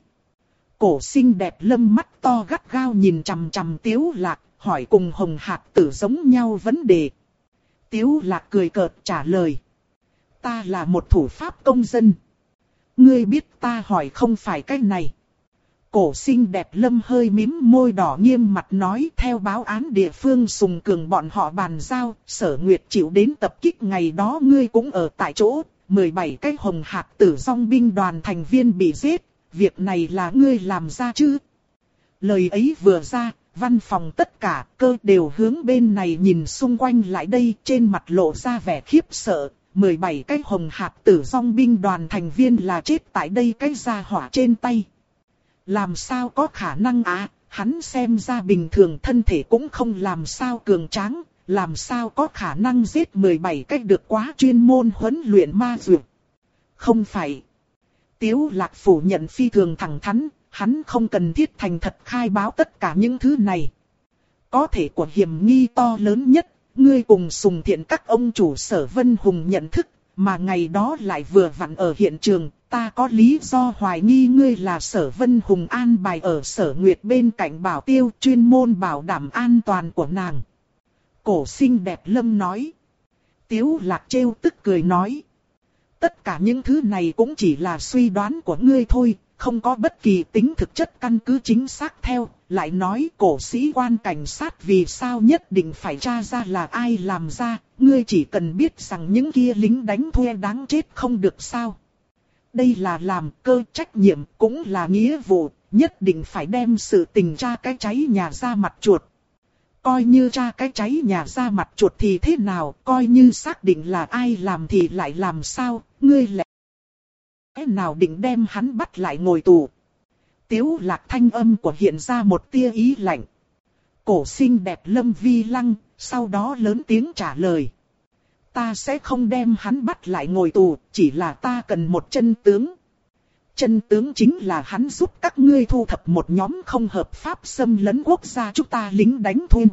Cổ xinh đẹp lâm mắt to gắt gao nhìn chằm chằm tiếu lạc, hỏi cùng hồng hạt tử giống nhau vấn đề. Tiếu lạc cười cợt trả lời. Ta là một thủ pháp công dân. Ngươi biết ta hỏi không phải cái này. Cổ xinh đẹp lâm hơi mím môi đỏ nghiêm mặt nói theo báo án địa phương sùng cường bọn họ bàn giao, sở nguyệt chịu đến tập kích ngày đó ngươi cũng ở tại chỗ, 17 cái hồng hạt tử song binh đoàn thành viên bị giết, việc này là ngươi làm ra chứ? Lời ấy vừa ra, văn phòng tất cả cơ đều hướng bên này nhìn xung quanh lại đây trên mặt lộ ra vẻ khiếp sợ, 17 cái hồng hạt tử song binh đoàn thành viên là chết tại đây cái gia hỏa trên tay. Làm sao có khả năng á, hắn xem ra bình thường thân thể cũng không làm sao cường tráng, làm sao có khả năng giết 17 cách được quá chuyên môn huấn luyện ma dược. Không phải. Tiếu lạc phủ nhận phi thường thẳng thắn, hắn không cần thiết thành thật khai báo tất cả những thứ này. Có thể của hiểm nghi to lớn nhất ngươi cùng sùng thiện các ông chủ sở Vân Hùng nhận thức, mà ngày đó lại vừa vặn ở hiện trường, ta có lý do hoài nghi ngươi là sở Vân Hùng an bài ở sở Nguyệt bên cạnh bảo tiêu chuyên môn bảo đảm an toàn của nàng. Cổ sinh đẹp lâm nói. Tiếu lạc trêu tức cười nói. Tất cả những thứ này cũng chỉ là suy đoán của ngươi thôi, không có bất kỳ tính thực chất căn cứ chính xác theo, lại nói cổ sĩ quan cảnh sát vì sao nhất định phải tra ra là ai làm ra, ngươi chỉ cần biết rằng những kia lính đánh thuê đáng chết không được sao. Đây là làm cơ trách nhiệm cũng là nghĩa vụ, nhất định phải đem sự tình tra cái cháy nhà ra mặt chuột. Coi như tra cái cháy nhà ra mặt chuột thì thế nào, coi như xác định là ai làm thì lại làm sao, ngươi lẽ nào định đem hắn bắt lại ngồi tù. Tiếu lạc thanh âm của hiện ra một tia ý lạnh. Cổ sinh đẹp lâm vi lăng, sau đó lớn tiếng trả lời. Ta sẽ không đem hắn bắt lại ngồi tù, chỉ là ta cần một chân tướng. Chân tướng chính là hắn giúp các ngươi thu thập một nhóm không hợp pháp xâm lấn quốc gia chúng ta lính đánh thun.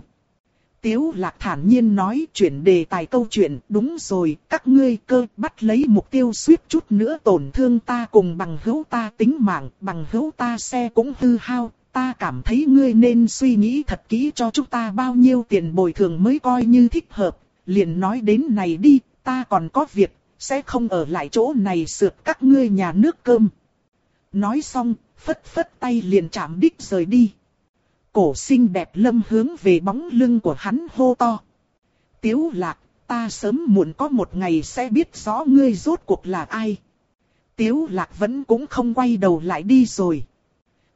Tiếu lạc thản nhiên nói chuyển đề tài câu chuyện, đúng rồi, các ngươi cơ bắt lấy mục tiêu suýt chút nữa tổn thương ta cùng bằng hữu ta tính mạng, bằng hữu ta xe cũng hư hao, ta cảm thấy ngươi nên suy nghĩ thật kỹ cho chúng ta bao nhiêu tiền bồi thường mới coi như thích hợp, liền nói đến này đi, ta còn có việc, sẽ không ở lại chỗ này sượt các ngươi nhà nước cơm. Nói xong, phất phất tay liền chạm đích rời đi. Cổ xinh đẹp lâm hướng về bóng lưng của hắn hô to. Tiếu lạc, ta sớm muộn có một ngày sẽ biết rõ ngươi rốt cuộc là ai. Tiếu lạc vẫn cũng không quay đầu lại đi rồi.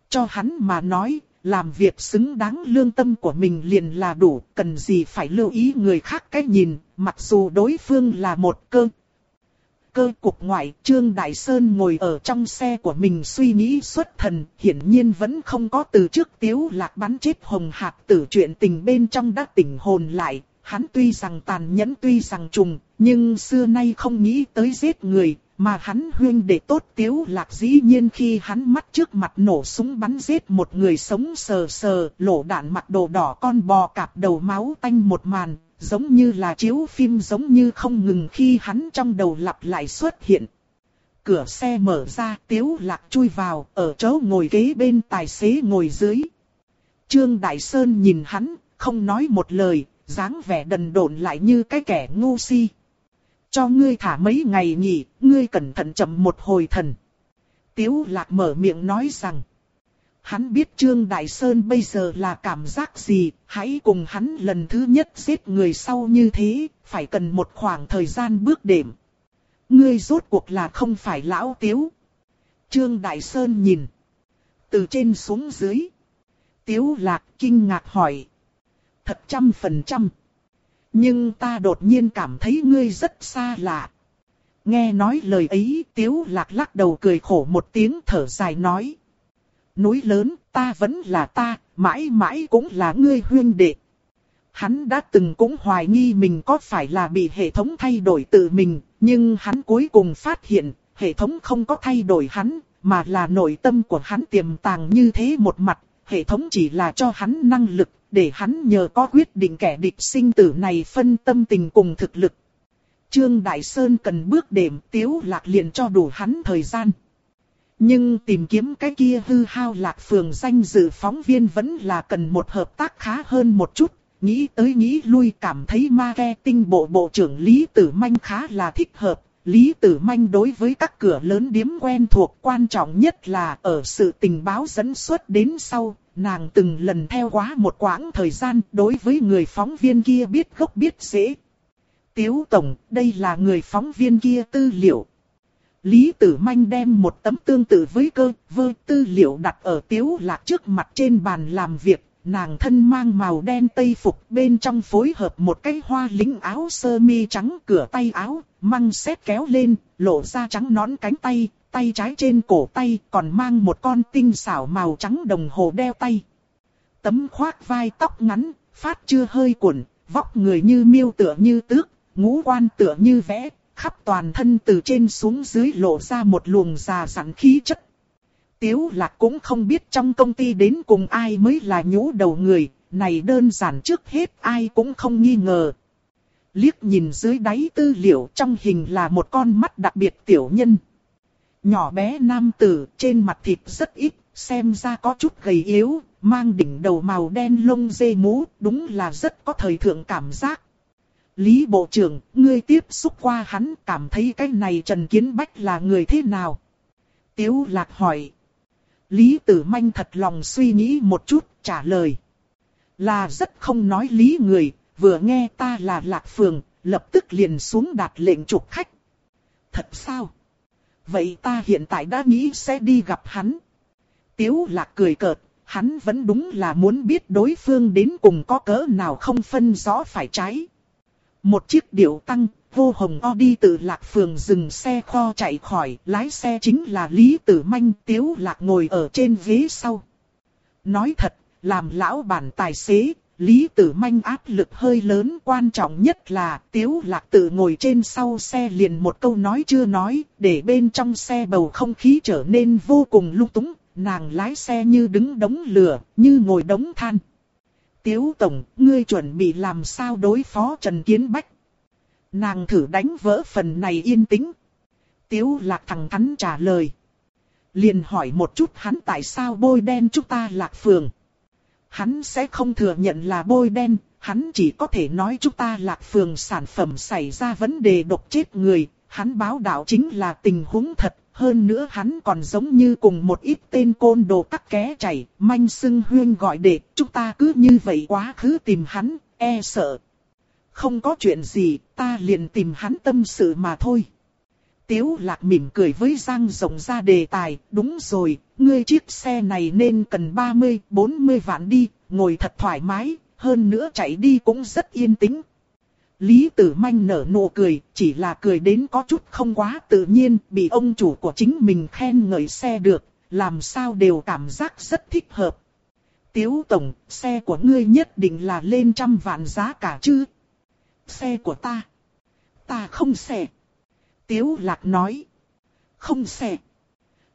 Cho hắn mà nói, làm việc xứng đáng lương tâm của mình liền là đủ, cần gì phải lưu ý người khác cái nhìn, mặc dù đối phương là một cơ, cơ cục ngoại, Trương Đại Sơn ngồi ở trong xe của mình suy nghĩ xuất thần, hiển nhiên vẫn không có từ trước tiếu lạc bắn chết hồng hạc tử chuyện tình bên trong đã tỉnh hồn lại. Hắn tuy rằng tàn nhẫn tuy rằng trùng, nhưng xưa nay không nghĩ tới giết người, mà hắn huyên để tốt tiếu lạc dĩ nhiên khi hắn mắt trước mặt nổ súng bắn giết một người sống sờ sờ, lỗ đạn mặt đồ đỏ con bò cạp đầu máu tanh một màn, giống như là chiếu phim giống như không ngừng khi hắn trong đầu lặp lại xuất hiện. Cửa xe mở ra, tiếu lạc chui vào, ở chỗ ngồi kế bên tài xế ngồi dưới. Trương Đại Sơn nhìn hắn, không nói một lời, dáng vẻ đần độn lại như cái kẻ ngu si. Cho ngươi thả mấy ngày nghỉ, ngươi cẩn thận chậm một hồi thần. Tiếu lạc mở miệng nói rằng. Hắn biết Trương Đại Sơn bây giờ là cảm giác gì, hãy cùng hắn lần thứ nhất giết người sau như thế, phải cần một khoảng thời gian bước đệm. Ngươi rốt cuộc là không phải lão tiếu. Trương Đại Sơn nhìn. Từ trên xuống dưới. Tiếu lạc kinh ngạc hỏi. Thật trăm phần trăm. Nhưng ta đột nhiên cảm thấy ngươi rất xa lạ. Nghe nói lời ấy, tiếu lạc lắc đầu cười khổ một tiếng thở dài nói núi lớn, ta vẫn là ta, mãi mãi cũng là ngươi huyên đệ. Hắn đã từng cũng hoài nghi mình có phải là bị hệ thống thay đổi tự mình, nhưng hắn cuối cùng phát hiện, hệ thống không có thay đổi hắn, mà là nội tâm của hắn tiềm tàng như thế một mặt, hệ thống chỉ là cho hắn năng lực, để hắn nhờ có quyết định kẻ địch sinh tử này phân tâm tình cùng thực lực. Trương Đại Sơn cần bước đệm tiếu lạc liền cho đủ hắn thời gian. Nhưng tìm kiếm cái kia hư hao lạc phường danh dự phóng viên vẫn là cần một hợp tác khá hơn một chút. Nghĩ tới nghĩ lui cảm thấy marketing bộ bộ trưởng Lý Tử Manh khá là thích hợp. Lý Tử Manh đối với các cửa lớn điếm quen thuộc quan trọng nhất là ở sự tình báo dẫn xuất đến sau, nàng từng lần theo quá một quãng thời gian đối với người phóng viên kia biết gốc biết dễ. Tiếu Tổng, đây là người phóng viên kia tư liệu, Lý Tử Manh đem một tấm tương tự với cơ vơ tư liệu đặt ở tiếu lạc trước mặt trên bàn làm việc. Nàng thân mang màu đen tây phục bên trong phối hợp một cái hoa lính áo sơ mi trắng cửa tay áo, măng xét kéo lên, lộ ra trắng nón cánh tay, tay trái trên cổ tay còn mang một con tinh xảo màu trắng đồng hồ đeo tay. Tấm khoác vai tóc ngắn, phát chưa hơi cuộn, vóc người như miêu tựa như tước, ngũ quan tựa như vẽ, khắp toàn thân từ trên xuống dưới lộ ra một luồng già sẵn khí chất. Tiếu lạc cũng không biết trong công ty đến cùng ai mới là nhũ đầu người, này đơn giản trước hết ai cũng không nghi ngờ. Liếc nhìn dưới đáy tư liệu trong hình là một con mắt đặc biệt tiểu nhân. Nhỏ bé nam tử trên mặt thịt rất ít, xem ra có chút gầy yếu, mang đỉnh đầu màu đen lông dê mũ, đúng là rất có thời thượng cảm giác. Lý Bộ trưởng, ngươi tiếp xúc qua hắn cảm thấy cái này Trần Kiến Bách là người thế nào? Tiếu Lạc hỏi. Lý Tử Manh thật lòng suy nghĩ một chút, trả lời. Là rất không nói lý người, vừa nghe ta là Lạc Phường, lập tức liền xuống đạt lệnh trục khách. Thật sao? Vậy ta hiện tại đã nghĩ sẽ đi gặp hắn. Tiếu Lạc cười cợt, hắn vẫn đúng là muốn biết đối phương đến cùng có cỡ nào không phân rõ phải trái. Một chiếc điệu tăng, vô hồng o đi từ lạc phường dừng xe kho chạy khỏi, lái xe chính là Lý Tử Manh Tiếu Lạc ngồi ở trên ghế sau. Nói thật, làm lão bản tài xế, Lý Tử Manh áp lực hơi lớn quan trọng nhất là Tiếu Lạc tự ngồi trên sau xe liền một câu nói chưa nói, để bên trong xe bầu không khí trở nên vô cùng lung túng, nàng lái xe như đứng đống lửa, như ngồi đống than. Tiếu Tổng, ngươi chuẩn bị làm sao đối phó Trần Kiến Bách? Nàng thử đánh vỡ phần này yên tĩnh. Tiếu Lạc thẳng thắn trả lời. Liền hỏi một chút hắn tại sao bôi đen chúng ta Lạc Phường. Hắn sẽ không thừa nhận là bôi đen, hắn chỉ có thể nói chúng ta Lạc Phường sản phẩm xảy ra vấn đề độc chết người. Hắn báo đạo chính là tình huống thật, hơn nữa hắn còn giống như cùng một ít tên côn đồ cắt ké chảy, manh sưng huyên gọi đệ, chúng ta cứ như vậy quá khứ tìm hắn, e sợ. Không có chuyện gì, ta liền tìm hắn tâm sự mà thôi. Tiếu lạc mỉm cười với Giang rộng ra đề tài, đúng rồi, ngươi chiếc xe này nên cần 30, 40 vạn đi, ngồi thật thoải mái, hơn nữa chạy đi cũng rất yên tĩnh, Lý Tử Manh nở nụ cười, chỉ là cười đến có chút không quá tự nhiên, bị ông chủ của chính mình khen ngợi xe được, làm sao đều cảm giác rất thích hợp. Tiếu Tổng, xe của ngươi nhất định là lên trăm vạn giá cả chứ? Xe của ta? Ta không xe. Tiếu Lạc nói. Không xe.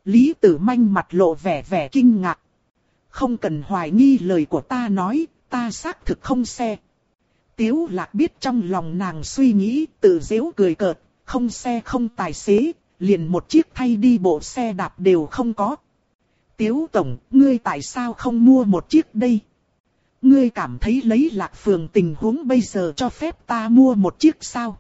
Lý Tử Manh mặt lộ vẻ vẻ kinh ngạc. Không cần hoài nghi lời của ta nói, ta xác thực không xe. Tiếu lạc biết trong lòng nàng suy nghĩ, tự dễu cười cợt, không xe không tài xế, liền một chiếc thay đi bộ xe đạp đều không có. Tiếu tổng, ngươi tại sao không mua một chiếc đây? Ngươi cảm thấy lấy lạc phường tình huống bây giờ cho phép ta mua một chiếc sao?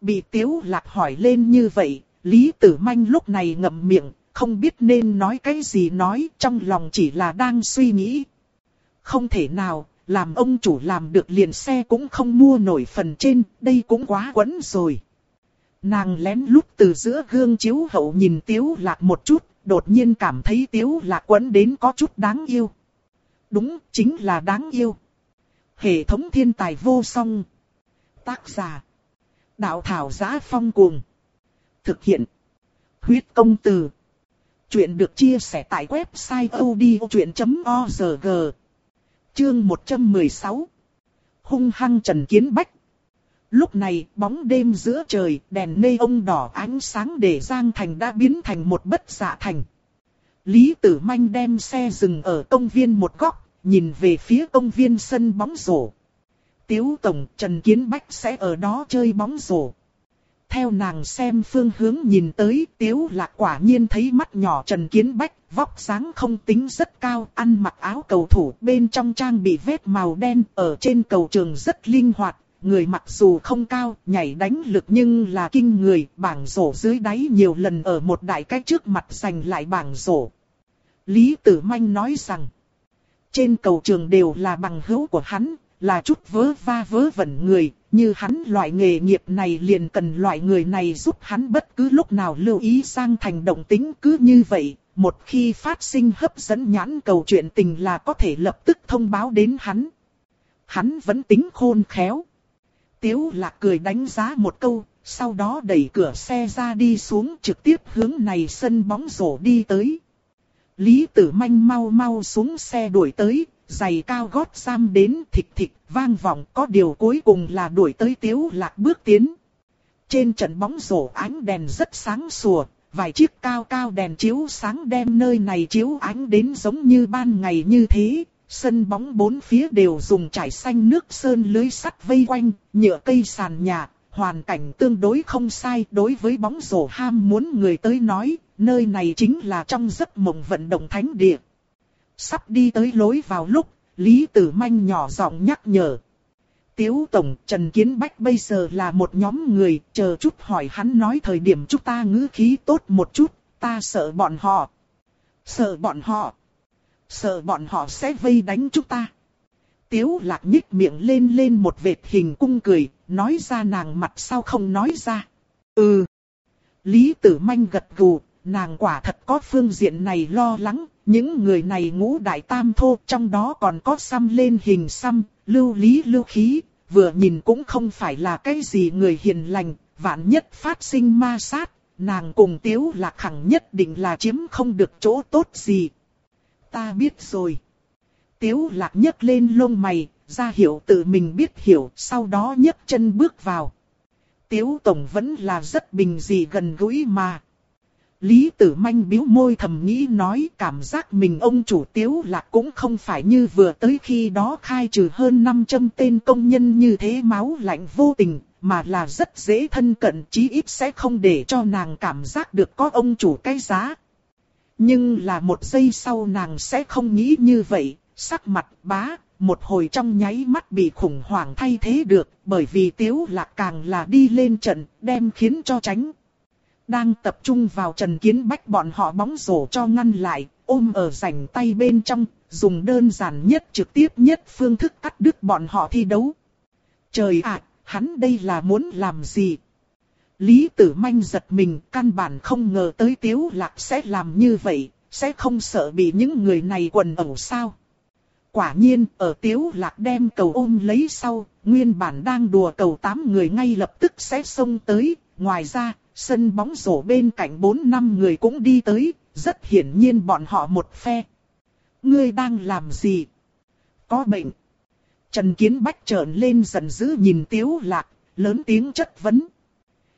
Bị tiếu lạc hỏi lên như vậy, Lý Tử Manh lúc này ngậm miệng, không biết nên nói cái gì nói, trong lòng chỉ là đang suy nghĩ. Không thể nào, làm ông chủ làm được liền xe cũng không mua nổi phần trên, đây cũng quá quấn rồi. Nàng lén lút từ giữa gương chiếu hậu nhìn Tiếu Lạc một chút, đột nhiên cảm thấy Tiếu Lạc quấn đến có chút đáng yêu. Đúng, chính là đáng yêu. Hệ thống thiên tài vô song. Tác giả. Đạo thảo giá phong cuồng. Thực hiện. Huyết công từ. Chuyện được chia sẻ tại website odchuyện.org. Chương 116 Hung hăng Trần Kiến Bách Lúc này, bóng đêm giữa trời, đèn nê ông đỏ ánh sáng để Giang Thành đã biến thành một bất dạ thành. Lý Tử Manh đem xe dừng ở công viên một góc, nhìn về phía công viên sân bóng rổ. Tiếu Tổng Trần Kiến Bách sẽ ở đó chơi bóng rổ. Theo nàng xem phương hướng nhìn tới tiếu lạc quả nhiên thấy mắt nhỏ Trần Kiến Bách, vóc dáng không tính rất cao, ăn mặc áo cầu thủ, bên trong trang bị vết màu đen, ở trên cầu trường rất linh hoạt, người mặc dù không cao, nhảy đánh lực nhưng là kinh người, bảng rổ dưới đáy nhiều lần ở một đại cách trước mặt giành lại bảng rổ. Lý Tử Manh nói rằng, trên cầu trường đều là bằng hữu của hắn, là chút vớ va vớ vẩn người, như hắn loại nghề nghiệp này liền cần loại người này giúp hắn bất cứ lúc nào lưu ý sang thành động tính cứ như vậy. Một khi phát sinh hấp dẫn nhãn cầu chuyện tình là có thể lập tức thông báo đến hắn. Hắn vẫn tính khôn khéo. Tiếu lạc cười đánh giá một câu, sau đó đẩy cửa xe ra đi xuống trực tiếp hướng này sân bóng rổ đi tới. Lý tử manh mau mau xuống xe đuổi tới, giày cao gót giam đến thịt thịt, vang vọng có điều cuối cùng là đuổi tới tiếu lạc bước tiến. Trên trận bóng rổ ánh đèn rất sáng sủa, vài chiếc cao cao đèn chiếu sáng đem nơi này chiếu ánh đến giống như ban ngày như thế. Sân bóng bốn phía đều dùng trải xanh nước sơn lưới sắt vây quanh, nhựa cây sàn nhà, hoàn cảnh tương đối không sai đối với bóng rổ ham muốn người tới nói, nơi này chính là trong giấc mộng vận động thánh địa. Sắp đi tới lối vào lúc, Lý Tử Manh nhỏ giọng nhắc nhở. Tiếu Tổng Trần Kiến Bách bây giờ là một nhóm người, chờ chút hỏi hắn nói thời điểm chúng ta ngữ khí tốt một chút, ta sợ bọn họ. Sợ bọn họ. Sợ bọn họ sẽ vây đánh chúng ta. Tiếu lạc nhích miệng lên lên một vệt hình cung cười, nói ra nàng mặt sao không nói ra. Ừ. Lý tử manh gật gù, nàng quả thật có phương diện này lo lắng, những người này ngũ đại tam thô trong đó còn có xăm lên hình xăm, lưu lý lưu khí, vừa nhìn cũng không phải là cái gì người hiền lành, vạn nhất phát sinh ma sát, nàng cùng tiếu lạc khẳng nhất định là chiếm không được chỗ tốt gì. Ta biết rồi. Tiếu lạc nhấc lên lông mày, ra hiểu tự mình biết hiểu, sau đó nhấc chân bước vào. Tiếu tổng vẫn là rất bình dị gần gũi mà. Lý tử manh biếu môi thầm nghĩ nói cảm giác mình ông chủ tiếu lạc cũng không phải như vừa tới khi đó khai trừ hơn 500 tên công nhân như thế máu lạnh vô tình, mà là rất dễ thân cận chí ít sẽ không để cho nàng cảm giác được có ông chủ cái giá. Nhưng là một giây sau nàng sẽ không nghĩ như vậy, sắc mặt bá, một hồi trong nháy mắt bị khủng hoảng thay thế được, bởi vì tiếu lạc càng là đi lên trận, đem khiến cho tránh. Đang tập trung vào Trần Kiến Bách bọn họ bóng rổ cho ngăn lại, ôm ở rảnh tay bên trong, dùng đơn giản nhất trực tiếp nhất phương thức cắt đứt bọn họ thi đấu. Trời ạ, hắn đây là muốn làm gì? Lý Tử Manh giật mình, căn bản không ngờ tới Tiếu Lạc sẽ làm như vậy, sẽ không sợ bị những người này quần ẩu sao? Quả nhiên, ở Tiếu Lạc đem cầu ôm lấy sau, nguyên bản đang đùa cầu tám người ngay lập tức sẽ xông tới, ngoài ra, sân bóng rổ bên cạnh bốn năm người cũng đi tới, rất hiển nhiên bọn họ một phe. Ngươi đang làm gì? Có bệnh. Trần Kiến Bách trợn lên giận dữ nhìn Tiếu Lạc, lớn tiếng chất vấn.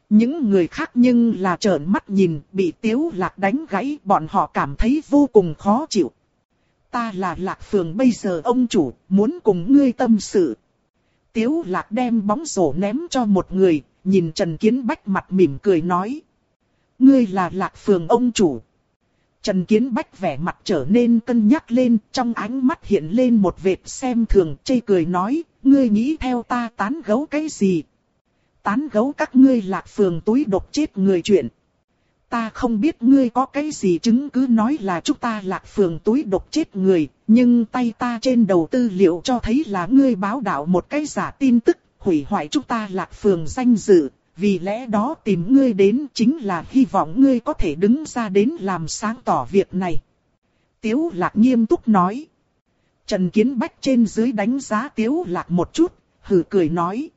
Những người khác nhưng là trợn mắt nhìn, bị Tiếu Lạc đánh gãy, bọn họ cảm thấy vô cùng khó chịu. Ta là Lạc Phường bây giờ ông chủ, muốn cùng ngươi tâm sự. Tiếu Lạc đem bóng rổ ném cho một người, nhìn Trần Kiến Bách mặt mỉm cười nói. Ngươi là Lạc Phường ông chủ. Trần Kiến Bách vẻ mặt trở nên cân nhắc lên, trong ánh mắt hiện lên một vệt xem thường, chê cười nói, ngươi nghĩ theo ta tán gấu cái gì? Tán gấu các ngươi lạc phường túi độc chết người chuyện. Ta không biết ngươi có cái gì chứng cứ nói là chúng ta lạc phường túi độc chết người, nhưng tay ta trên đầu tư liệu cho thấy là ngươi báo đạo một cái giả tin tức, hủy hoại chúng ta lạc phường danh dự, vì lẽ đó tìm ngươi đến chính là hy vọng ngươi có thể đứng ra đến làm sáng tỏ việc này. Tiếu lạc nghiêm túc nói. Trần Kiến Bách trên dưới đánh giá Tiếu lạc một chút, hừ cười nói.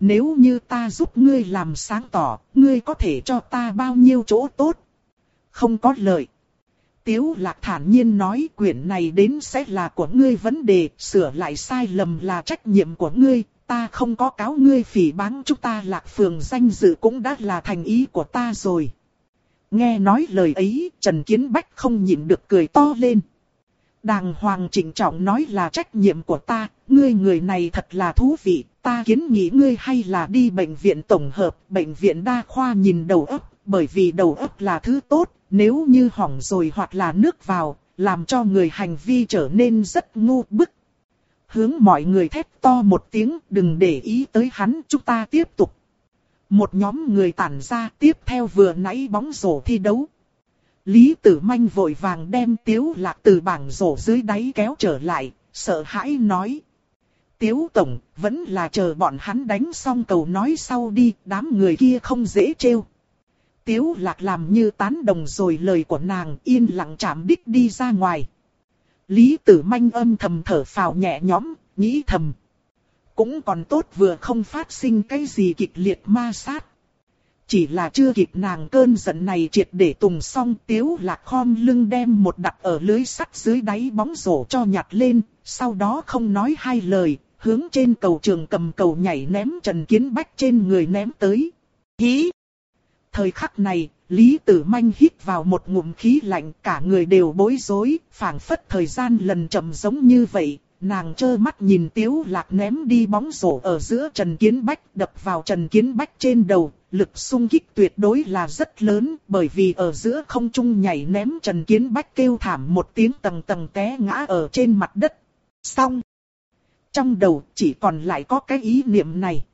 Nếu như ta giúp ngươi làm sáng tỏ, ngươi có thể cho ta bao nhiêu chỗ tốt? Không có lợi. Tiếu lạc thản nhiên nói quyển này đến sẽ là của ngươi vấn đề, sửa lại sai lầm là trách nhiệm của ngươi, ta không có cáo ngươi phỉ báng chúng ta lạc phường danh dự cũng đã là thành ý của ta rồi. Nghe nói lời ấy, Trần Kiến Bách không nhịn được cười to lên. Đàng hoàng chỉnh trọng nói là trách nhiệm của ta, ngươi người này thật là thú vị, ta kiến nghị ngươi hay là đi bệnh viện tổng hợp, bệnh viện đa khoa nhìn đầu óc, bởi vì đầu óc là thứ tốt, nếu như hỏng rồi hoặc là nước vào, làm cho người hành vi trở nên rất ngu bức, hướng mọi người thét to một tiếng, đừng để ý tới hắn, chúng ta tiếp tục. Một nhóm người tản ra tiếp theo vừa nãy bóng rổ thi đấu. Lý Tử Manh vội vàng đem Tiếu Lạc từ bảng rổ dưới đáy kéo trở lại, sợ hãi nói. Tiếu Tổng, vẫn là chờ bọn hắn đánh xong cầu nói sau đi, đám người kia không dễ trêu. Tiếu Lạc làm như tán đồng rồi lời của nàng yên lặng chạm đích đi ra ngoài. Lý tử manh âm thầm thở phào nhẹ nhõm, nghĩ thầm. Cũng còn tốt vừa không phát sinh cái gì kịch liệt ma sát. Chỉ là chưa kịp nàng cơn giận này triệt để tùng xong tiếu lạc khom lưng đem một đặt ở lưới sắt dưới đáy bóng rổ cho nhặt lên, sau đó không nói hai lời, hướng trên cầu trường cầm cầu nhảy ném Trần Kiến Bách trên người ném tới. Hí! Thời khắc này, Lý Tử Manh hít vào một ngụm khí lạnh cả người đều bối rối, phảng phất thời gian lần chậm giống như vậy. Nàng trơ mắt nhìn Tiếu Lạc ném đi bóng rổ ở giữa Trần Kiến Bách đập vào Trần Kiến Bách trên đầu, lực sung kích tuyệt đối là rất lớn bởi vì ở giữa không trung nhảy ném Trần Kiến Bách kêu thảm một tiếng tầng tầng té ngã ở trên mặt đất. Xong! Trong đầu chỉ còn lại có cái ý niệm này.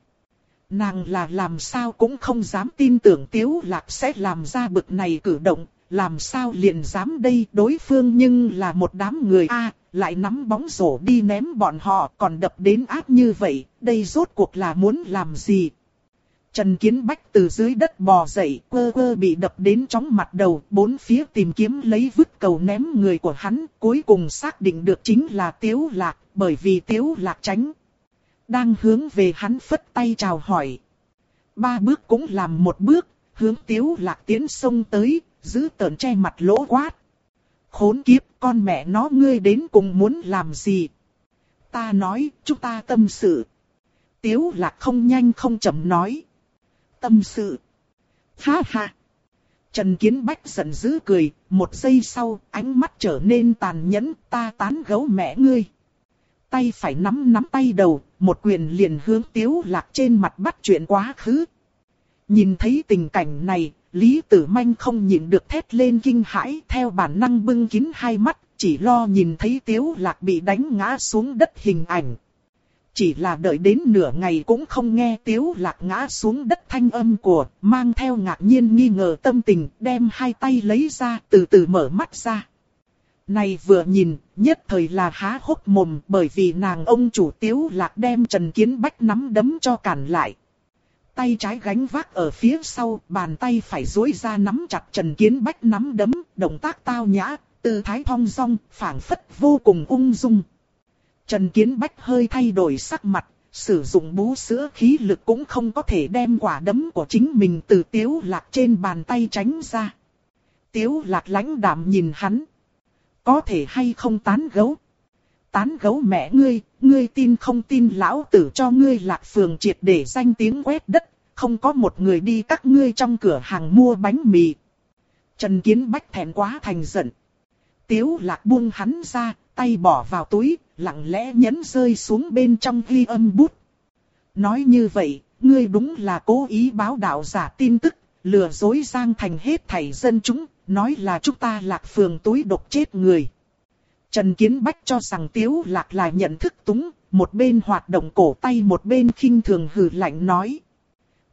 Nàng là làm sao cũng không dám tin tưởng Tiếu Lạc sẽ làm ra bực này cử động, làm sao liền dám đây đối phương nhưng là một đám người a lại nắm bóng rổ đi ném bọn họ còn đập đến ác như vậy, đây rốt cuộc là muốn làm gì? Trần Kiến Bách từ dưới đất bò dậy, quơ quơ bị đập đến chóng mặt đầu, bốn phía tìm kiếm lấy vứt cầu ném người của hắn, cuối cùng xác định được chính là Tiếu Lạc, bởi vì Tiếu Lạc tránh. Đang hướng về hắn phất tay chào hỏi. Ba bước cũng làm một bước, hướng Tiếu Lạc tiến sông tới, giữ tờn che mặt lỗ quát. Khốn kiếp, con mẹ nó ngươi đến cùng muốn làm gì? Ta nói, chúng ta tâm sự. Tiếu Lạc không nhanh không chậm nói tâm sự. Ha ha! Trần Kiến Bách giận dữ cười, một giây sau, ánh mắt trở nên tàn nhẫn, ta tán gấu mẹ ngươi. Tay phải nắm nắm tay đầu, một quyền liền hướng tiếu lạc trên mặt bắt chuyện quá khứ. Nhìn thấy tình cảnh này, Lý Tử Manh không nhịn được thét lên kinh hãi theo bản năng bưng kín hai mắt, chỉ lo nhìn thấy tiếu lạc bị đánh ngã xuống đất hình ảnh, chỉ là đợi đến nửa ngày cũng không nghe tiếu lạc ngã xuống đất thanh âm của, mang theo ngạc nhiên nghi ngờ tâm tình, đem hai tay lấy ra, từ từ mở mắt ra. Này vừa nhìn, nhất thời là há hốc mồm bởi vì nàng ông chủ tiếu lạc đem Trần Kiến Bách nắm đấm cho cản lại. Tay trái gánh vác ở phía sau, bàn tay phải duỗi ra nắm chặt Trần Kiến Bách nắm đấm, động tác tao nhã, tư thái thong dong, phảng phất vô cùng ung dung. Trần Kiến Bách hơi thay đổi sắc mặt, sử dụng bú sữa khí lực cũng không có thể đem quả đấm của chính mình từ tiếu lạc trên bàn tay tránh ra. Tiếu lạc lãnh đạm nhìn hắn. Có thể hay không tán gấu? Tán gấu mẹ ngươi, ngươi tin không tin lão tử cho ngươi lạc phường triệt để danh tiếng quét đất, không có một người đi các ngươi trong cửa hàng mua bánh mì. Trần Kiến Bách thẹn quá thành giận. Tiếu lạc buông hắn ra, tay bỏ vào túi, lặng lẽ nhấn rơi xuống bên trong ghi âm bút. Nói như vậy, ngươi đúng là cố ý báo đạo giả tin tức, lừa dối giang thành hết thảy dân chúng, nói là chúng ta lạc phường túi độc chết người. Trần Kiến Bách cho rằng Tiếu Lạc là nhận thức túng, một bên hoạt động cổ tay một bên khinh thường hừ lạnh nói.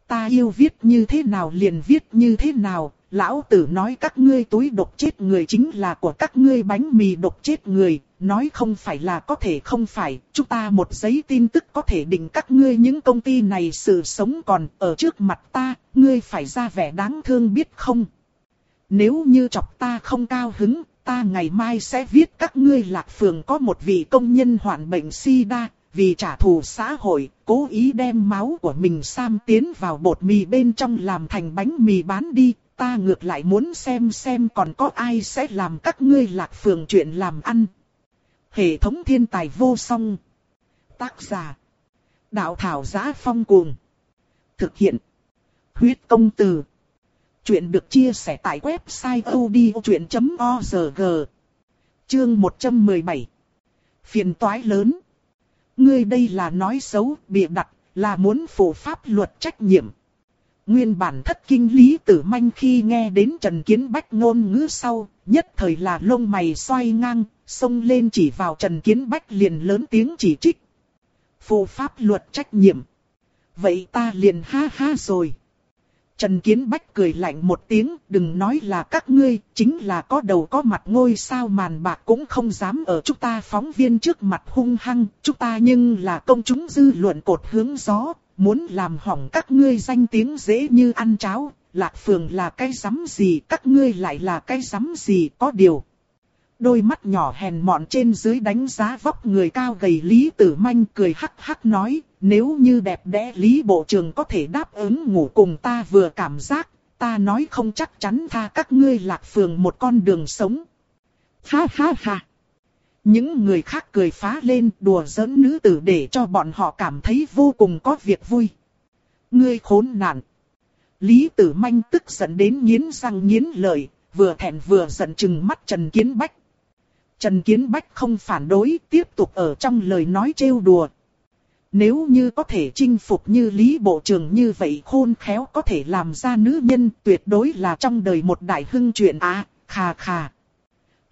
Ta yêu viết như thế nào liền viết như thế nào, lão tử nói các ngươi túi độc chết người chính là của các ngươi bánh mì độc chết người, nói không phải là có thể không phải, chúng ta một giấy tin tức có thể định các ngươi những công ty này sự sống còn ở trước mặt ta, ngươi phải ra vẻ đáng thương biết không? Nếu như chọc ta không cao hứng, ta ngày mai sẽ viết các ngươi lạc phường có một vị công nhân hoạn bệnh sida, vì trả thù xã hội, cố ý đem máu của mình sam tiến vào bột mì bên trong làm thành bánh mì bán đi, ta ngược lại muốn xem xem còn có ai sẽ làm các ngươi lạc phường chuyện làm ăn. Hệ thống thiên tài vô song. Tác giả. Đạo thảo giá phong cuồng. Thực hiện. Huyết công từ. Chuyện được chia sẻ tại website odchuyện.org. Chương 117. Phiền toái lớn. Ngươi đây là nói xấu, bịa đặt, là muốn phụ pháp luật trách nhiệm. Nguyên bản thất kinh lý tử manh khi nghe đến Trần Kiến Bách ngôn ngữ sau, nhất thời là lông mày xoay ngang, xông lên chỉ vào Trần Kiến Bách liền lớn tiếng chỉ trích. Phụ pháp luật trách nhiệm. Vậy ta liền ha ha rồi. Trần Kiến Bách cười lạnh một tiếng, đừng nói là các ngươi, chính là có đầu có mặt ngôi sao màn bạc cũng không dám ở chúng ta phóng viên trước mặt hung hăng, chúng ta nhưng là công chúng dư luận cột hướng gió, muốn làm hỏng các ngươi danh tiếng dễ như ăn cháo, lạc phường là cái rắm gì, các ngươi lại là cái rắm gì, có điều. Đôi mắt nhỏ hèn mọn trên dưới đánh giá vóc người cao gầy Lý Tử Manh cười hắc hắc nói, nếu như đẹp đẽ Lý Bộ trưởng có thể đáp ứng ngủ cùng ta vừa cảm giác, ta nói không chắc chắn tha các ngươi lạc phường một con đường sống. Ha ha ha! Những người khác cười phá lên đùa giỡn nữ tử để cho bọn họ cảm thấy vô cùng có việc vui. Ngươi khốn nạn! Lý Tử Manh tức giận đến nghiến răng nghiến lợi, vừa thẹn vừa giận chừng mắt Trần Kiến Bách. Trần Kiến Bách không phản đối, tiếp tục ở trong lời nói trêu đùa. Nếu như có thể chinh phục như Lý Bộ trưởng như vậy khôn khéo có thể làm ra nữ nhân tuyệt đối là trong đời một đại hưng chuyện á, khà khà.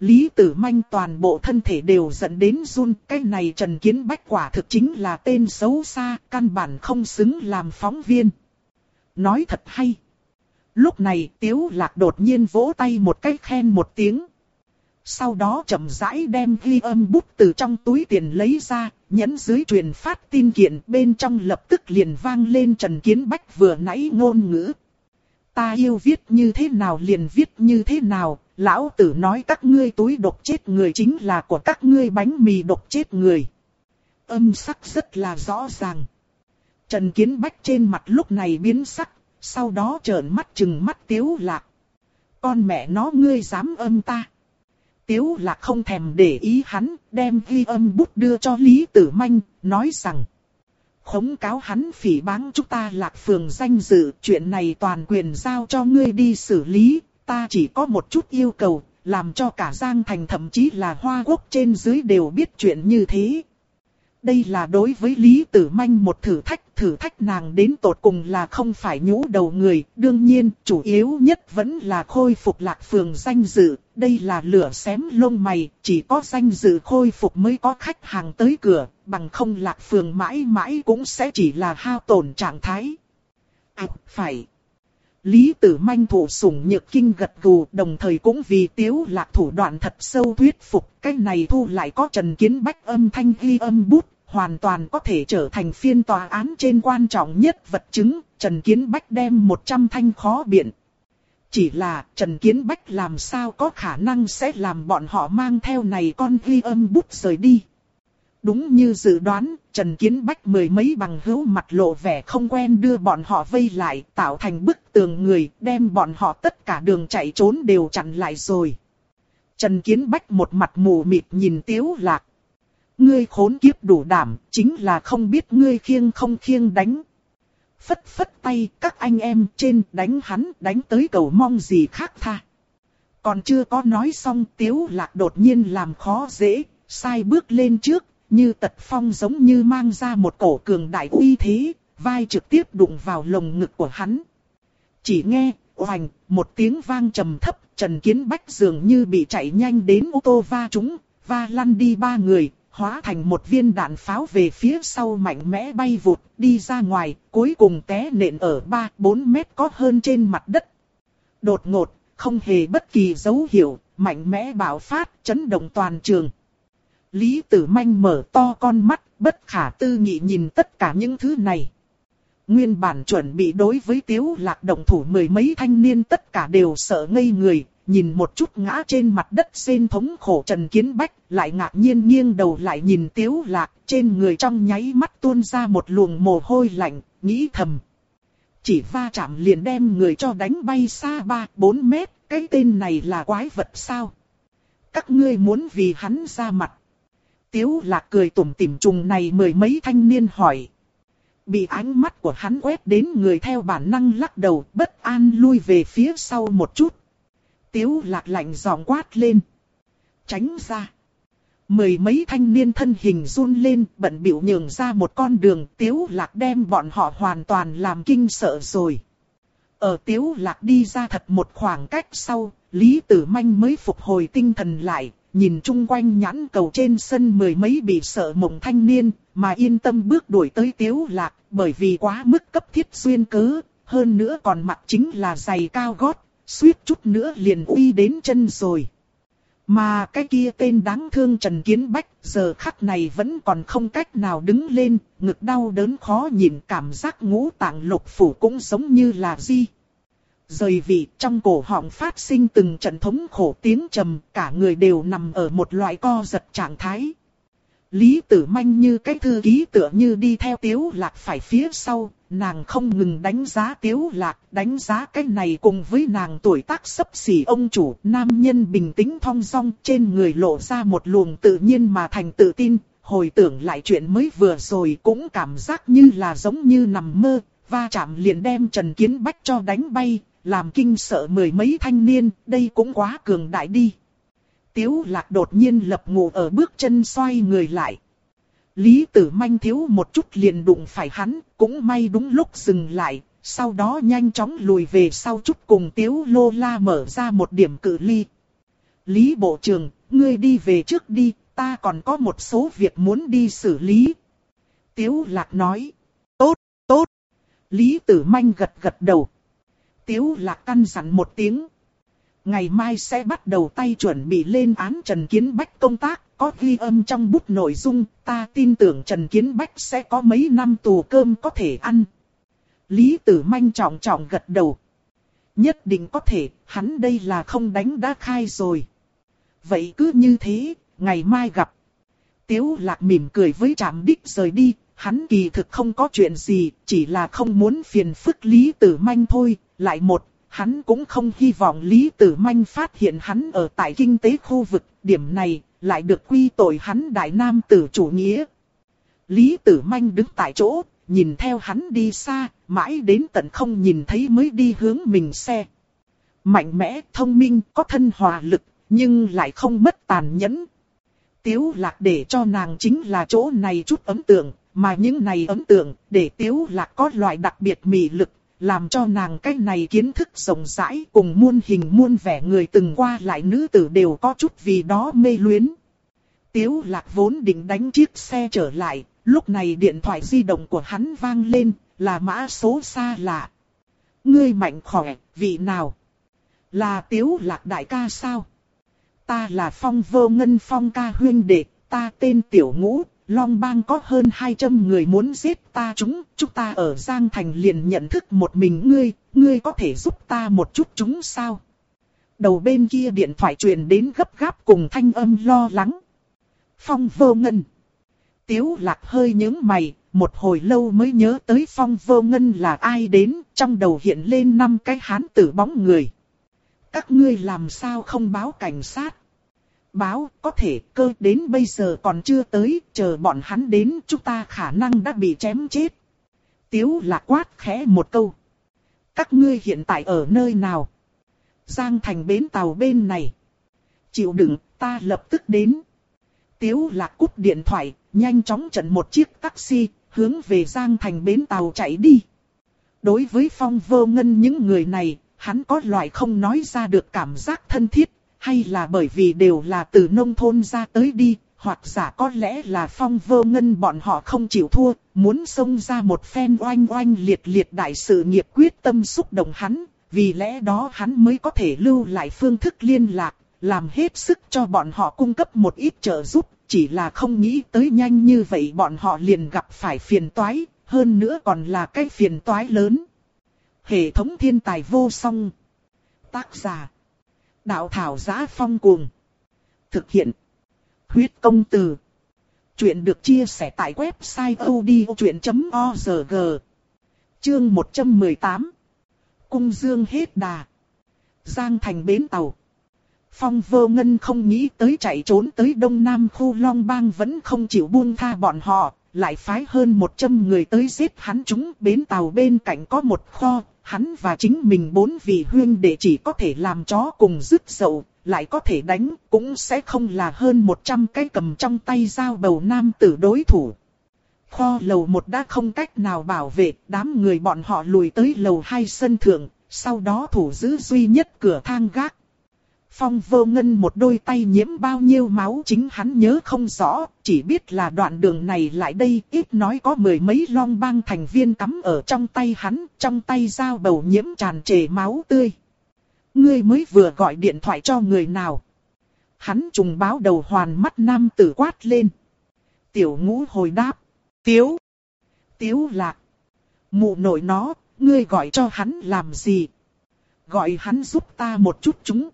Lý Tử Manh toàn bộ thân thể đều dẫn đến run, cái này Trần Kiến Bách quả thực chính là tên xấu xa, căn bản không xứng làm phóng viên. Nói thật hay. Lúc này Tiếu Lạc đột nhiên vỗ tay một cái khen một tiếng. Sau đó chậm rãi đem ghi âm bút từ trong túi tiền lấy ra, nhấn dưới truyền phát tin kiện bên trong lập tức liền vang lên Trần Kiến Bách vừa nãy ngôn ngữ. Ta yêu viết như thế nào liền viết như thế nào, lão tử nói các ngươi túi độc chết người chính là của các ngươi bánh mì độc chết người. Âm sắc rất là rõ ràng. Trần Kiến Bách trên mặt lúc này biến sắc, sau đó trợn mắt chừng mắt tiếu lạc. Con mẹ nó ngươi dám âm ta. Tiếu lạc không thèm để ý hắn, đem ghi âm bút đưa cho Lý Tử Manh, nói rằng. Khống cáo hắn phỉ báng chúng ta lạc phường danh dự, chuyện này toàn quyền giao cho ngươi đi xử lý, ta chỉ có một chút yêu cầu, làm cho cả Giang Thành thậm chí là Hoa Quốc trên dưới đều biết chuyện như thế. Đây là đối với Lý Tử Manh một thử thách, thử thách nàng đến tột cùng là không phải nhũ đầu người, đương nhiên, chủ yếu nhất vẫn là khôi phục lạc phường danh dự, đây là lửa xém lông mày, chỉ có danh dự khôi phục mới có khách hàng tới cửa, bằng không lạc phường mãi mãi cũng sẽ chỉ là hao tổn trạng thái. À, phải. Lý tử manh thủ sủng nhược kinh gật gù đồng thời cũng vì tiếu lạc thủ đoạn thật sâu thuyết phục. Cái này thu lại có trần kiến bách âm thanh ghi âm bút, hoàn toàn có thể trở thành phiên tòa án trên quan trọng nhất vật chứng. Trần kiến bách đem 100 thanh khó biện. Chỉ là Trần Kiến Bách làm sao có khả năng sẽ làm bọn họ mang theo này con ghi âm bút rời đi. Đúng như dự đoán, Trần Kiến Bách mười mấy bằng hữu mặt lộ vẻ không quen đưa bọn họ vây lại, tạo thành bức tường người, đem bọn họ tất cả đường chạy trốn đều chặn lại rồi. Trần Kiến Bách một mặt mù mịt nhìn Tiếu Lạc. Ngươi khốn kiếp đủ đảm, chính là không biết ngươi khiêng không khiêng đánh. Phất phất tay, các anh em trên đánh hắn, đánh tới cầu mong gì khác tha. Còn chưa có nói xong Tiếu Lạc đột nhiên làm khó dễ, sai bước lên trước, như tật phong giống như mang ra một cổ cường đại uy thế, vai trực tiếp đụng vào lồng ngực của hắn. Chỉ nghe, oành, một tiếng vang trầm thấp, Trần Kiến Bách dường như bị chạy nhanh đến ô tô va trúng, va lăn đi ba người, hóa thành một viên đạn pháo về phía sau mạnh mẽ bay vụt, đi ra ngoài, cuối cùng té nện ở 3-4 mét có hơn trên mặt đất. Đột ngột, không hề bất kỳ dấu hiệu, mạnh mẽ bạo phát, chấn động toàn trường. Lý Tử Manh mở to con mắt, bất khả tư nghị nhìn tất cả những thứ này. Nguyên bản chuẩn bị đối với tiếu lạc động thủ mười mấy thanh niên tất cả đều sợ ngây người, nhìn một chút ngã trên mặt đất xên thống khổ Trần Kiến Bách, lại ngạc nhiên nghiêng đầu lại nhìn tiếu lạc, trên người trong nháy mắt tuôn ra một luồng mồ hôi lạnh, nghĩ thầm. Chỉ va chạm liền đem người cho đánh bay xa 3-4 mét, cái tên này là quái vật sao? Các ngươi muốn vì hắn ra mặt. Tiếu lạc cười tủm tỉm trùng này mười mấy thanh niên hỏi. Bị ánh mắt của hắn quét đến người theo bản năng lắc đầu bất an lui về phía sau một chút. Tiếu lạc lạnh giọng quát lên. Tránh ra. Mười mấy thanh niên thân hình run lên bận biểu nhường ra một con đường tiếu lạc đem bọn họ hoàn toàn làm kinh sợ rồi. Ở tiếu lạc đi ra thật một khoảng cách sau, Lý Tử Manh mới phục hồi tinh thần lại, nhìn chung quanh nhãn cầu trên sân mười mấy bị sợ mộng thanh niên, mà yên tâm bước đuổi tới tiếu lạc, bởi vì quá mức cấp thiết xuyên cớ, hơn nữa còn mặc chính là giày cao gót, suýt chút nữa liền uy đến chân rồi. Mà cái kia tên đáng thương Trần Kiến Bách giờ khắc này vẫn còn không cách nào đứng lên, ngực đau đớn khó nhìn cảm giác ngũ tạng lục phủ cũng giống như là di rời vị trong cổ họng phát sinh từng trận thống khổ tiếng trầm, cả người đều nằm ở một loại co giật trạng thái. Lý tử manh như cái thư ký tựa như đi theo tiếu lạc phải phía sau, nàng không ngừng đánh giá tiếu lạc, đánh giá cái này cùng với nàng tuổi tác sấp xỉ ông chủ, nam nhân bình tĩnh thong dong trên người lộ ra một luồng tự nhiên mà thành tự tin, hồi tưởng lại chuyện mới vừa rồi cũng cảm giác như là giống như nằm mơ, va chạm liền đem Trần Kiến Bách cho đánh bay, làm kinh sợ mười mấy thanh niên, đây cũng quá cường đại đi. Tiếu lạc đột nhiên lập ngủ ở bước chân xoay người lại. Lý tử manh thiếu một chút liền đụng phải hắn, cũng may đúng lúc dừng lại, sau đó nhanh chóng lùi về sau chút cùng tiếu lô la mở ra một điểm cự ly. Lý bộ trưởng, ngươi đi về trước đi, ta còn có một số việc muốn đi xử lý. Tiếu lạc nói, tốt, tốt. Lý tử manh gật gật đầu. Tiếu lạc căn dặn một tiếng. Ngày mai sẽ bắt đầu tay chuẩn bị lên án Trần Kiến Bách công tác, có ghi âm trong bút nội dung, ta tin tưởng Trần Kiến Bách sẽ có mấy năm tù cơm có thể ăn. Lý Tử Manh trọng trọng gật đầu. Nhất định có thể, hắn đây là không đánh đã khai rồi. Vậy cứ như thế, ngày mai gặp. Tiếu lạc mỉm cười với trạm đích rời đi, hắn kỳ thực không có chuyện gì, chỉ là không muốn phiền phức Lý Tử Manh thôi. Lại một, hắn cũng không hy vọng Lý Tử Manh phát hiện hắn ở tại kinh tế khu vực, điểm này lại được quy tội hắn đại nam tử chủ nghĩa. Lý Tử Manh đứng tại chỗ, nhìn theo hắn đi xa, mãi đến tận không nhìn thấy mới đi hướng mình xe. Mạnh mẽ, thông minh, có thân hòa lực, nhưng lại không mất tàn nhẫn. Tiếu lạc để cho nàng chính là chỗ này chút ấn tượng, mà những này ấn tượng để tiếu lạc có loại đặc biệt mị lực, làm cho nàng cái này kiến thức rộng rãi cùng muôn hình muôn vẻ người từng qua lại nữ tử đều có chút vì đó mê luyến. Tiếu lạc vốn định đánh chiếc xe trở lại, lúc này điện thoại di động của hắn vang lên, là mã số xa lạ. Ngươi mạnh khỏe, vị nào? Là tiếu lạc đại ca sao? Ta là phong vô ngân phong ca huyên đệ, ta tên tiểu ngũ, Long bang có hơn 200 người muốn giết ta chúng, chúng ta ở Giang Thành liền nhận thức một mình ngươi, ngươi có thể giúp ta một chút chúng sao? Đầu bên kia điện thoại truyền đến gấp gáp cùng thanh âm lo lắng. Phong vô ngân. Tiếu lạc hơi nhướng mày, một hồi lâu mới nhớ tới phong vô ngân là ai đến, trong đầu hiện lên năm cái hán tử bóng người. Các ngươi làm sao không báo cảnh sát? Báo, có thể cơ đến bây giờ còn chưa tới, chờ bọn hắn đến chúng ta khả năng đã bị chém chết. Tiếu lạc quát khẽ một câu. Các ngươi hiện tại ở nơi nào? Giang thành bến tàu bên này. Chịu đựng, ta lập tức đến. Tiếu lạc cúp điện thoại, nhanh chóng trận một chiếc taxi, hướng về Giang thành bến tàu chạy đi. Đối với phong vô ngân những người này, hắn có loại không nói ra được cảm giác thân thiết, hay là bởi vì đều là từ nông thôn ra tới đi, hoặc giả có lẽ là phong vơ ngân bọn họ không chịu thua, muốn xông ra một phen oanh oanh liệt liệt đại sự nghiệp quyết tâm xúc động hắn, vì lẽ đó hắn mới có thể lưu lại phương thức liên lạc, làm hết sức cho bọn họ cung cấp một ít trợ giúp, chỉ là không nghĩ tới nhanh như vậy bọn họ liền gặp phải phiền toái, hơn nữa còn là cái phiền toái lớn. Hệ thống thiên tài vô song. Tác giả Đạo thảo giá phong cuồng. Thực hiện. Huyết công từ. Chuyện được chia sẻ tại website odchuyện.org. Chương 118. Cung dương hết đà. Giang thành bến tàu. Phong vô ngân không nghĩ tới chạy trốn tới đông nam khu Long Bang vẫn không chịu buông tha bọn họ, lại phái hơn 100 người tới giết hắn chúng bến tàu bên cạnh có một kho, hắn và chính mình bốn vị huyên đệ chỉ có thể làm chó cùng dứt dậu, lại có thể đánh, cũng sẽ không là hơn 100 cái cầm trong tay dao bầu nam tử đối thủ. Kho lầu một đã không cách nào bảo vệ, đám người bọn họ lùi tới lầu hai sân thượng, sau đó thủ giữ duy nhất cửa thang gác. Phong vô ngân một đôi tay nhiễm bao nhiêu máu chính hắn nhớ không rõ, chỉ biết là đoạn đường này lại đây ít nói có mười mấy long bang thành viên cắm ở trong tay hắn, trong tay dao bầu nhiễm tràn trề máu tươi. Ngươi mới vừa gọi điện thoại cho người nào. Hắn trùng báo đầu hoàn mắt nam tử quát lên. Tiểu ngũ hồi đáp. Tiếu. Tiếu lạc. Mụ nội nó, ngươi gọi cho hắn làm gì? Gọi hắn giúp ta một chút chúng.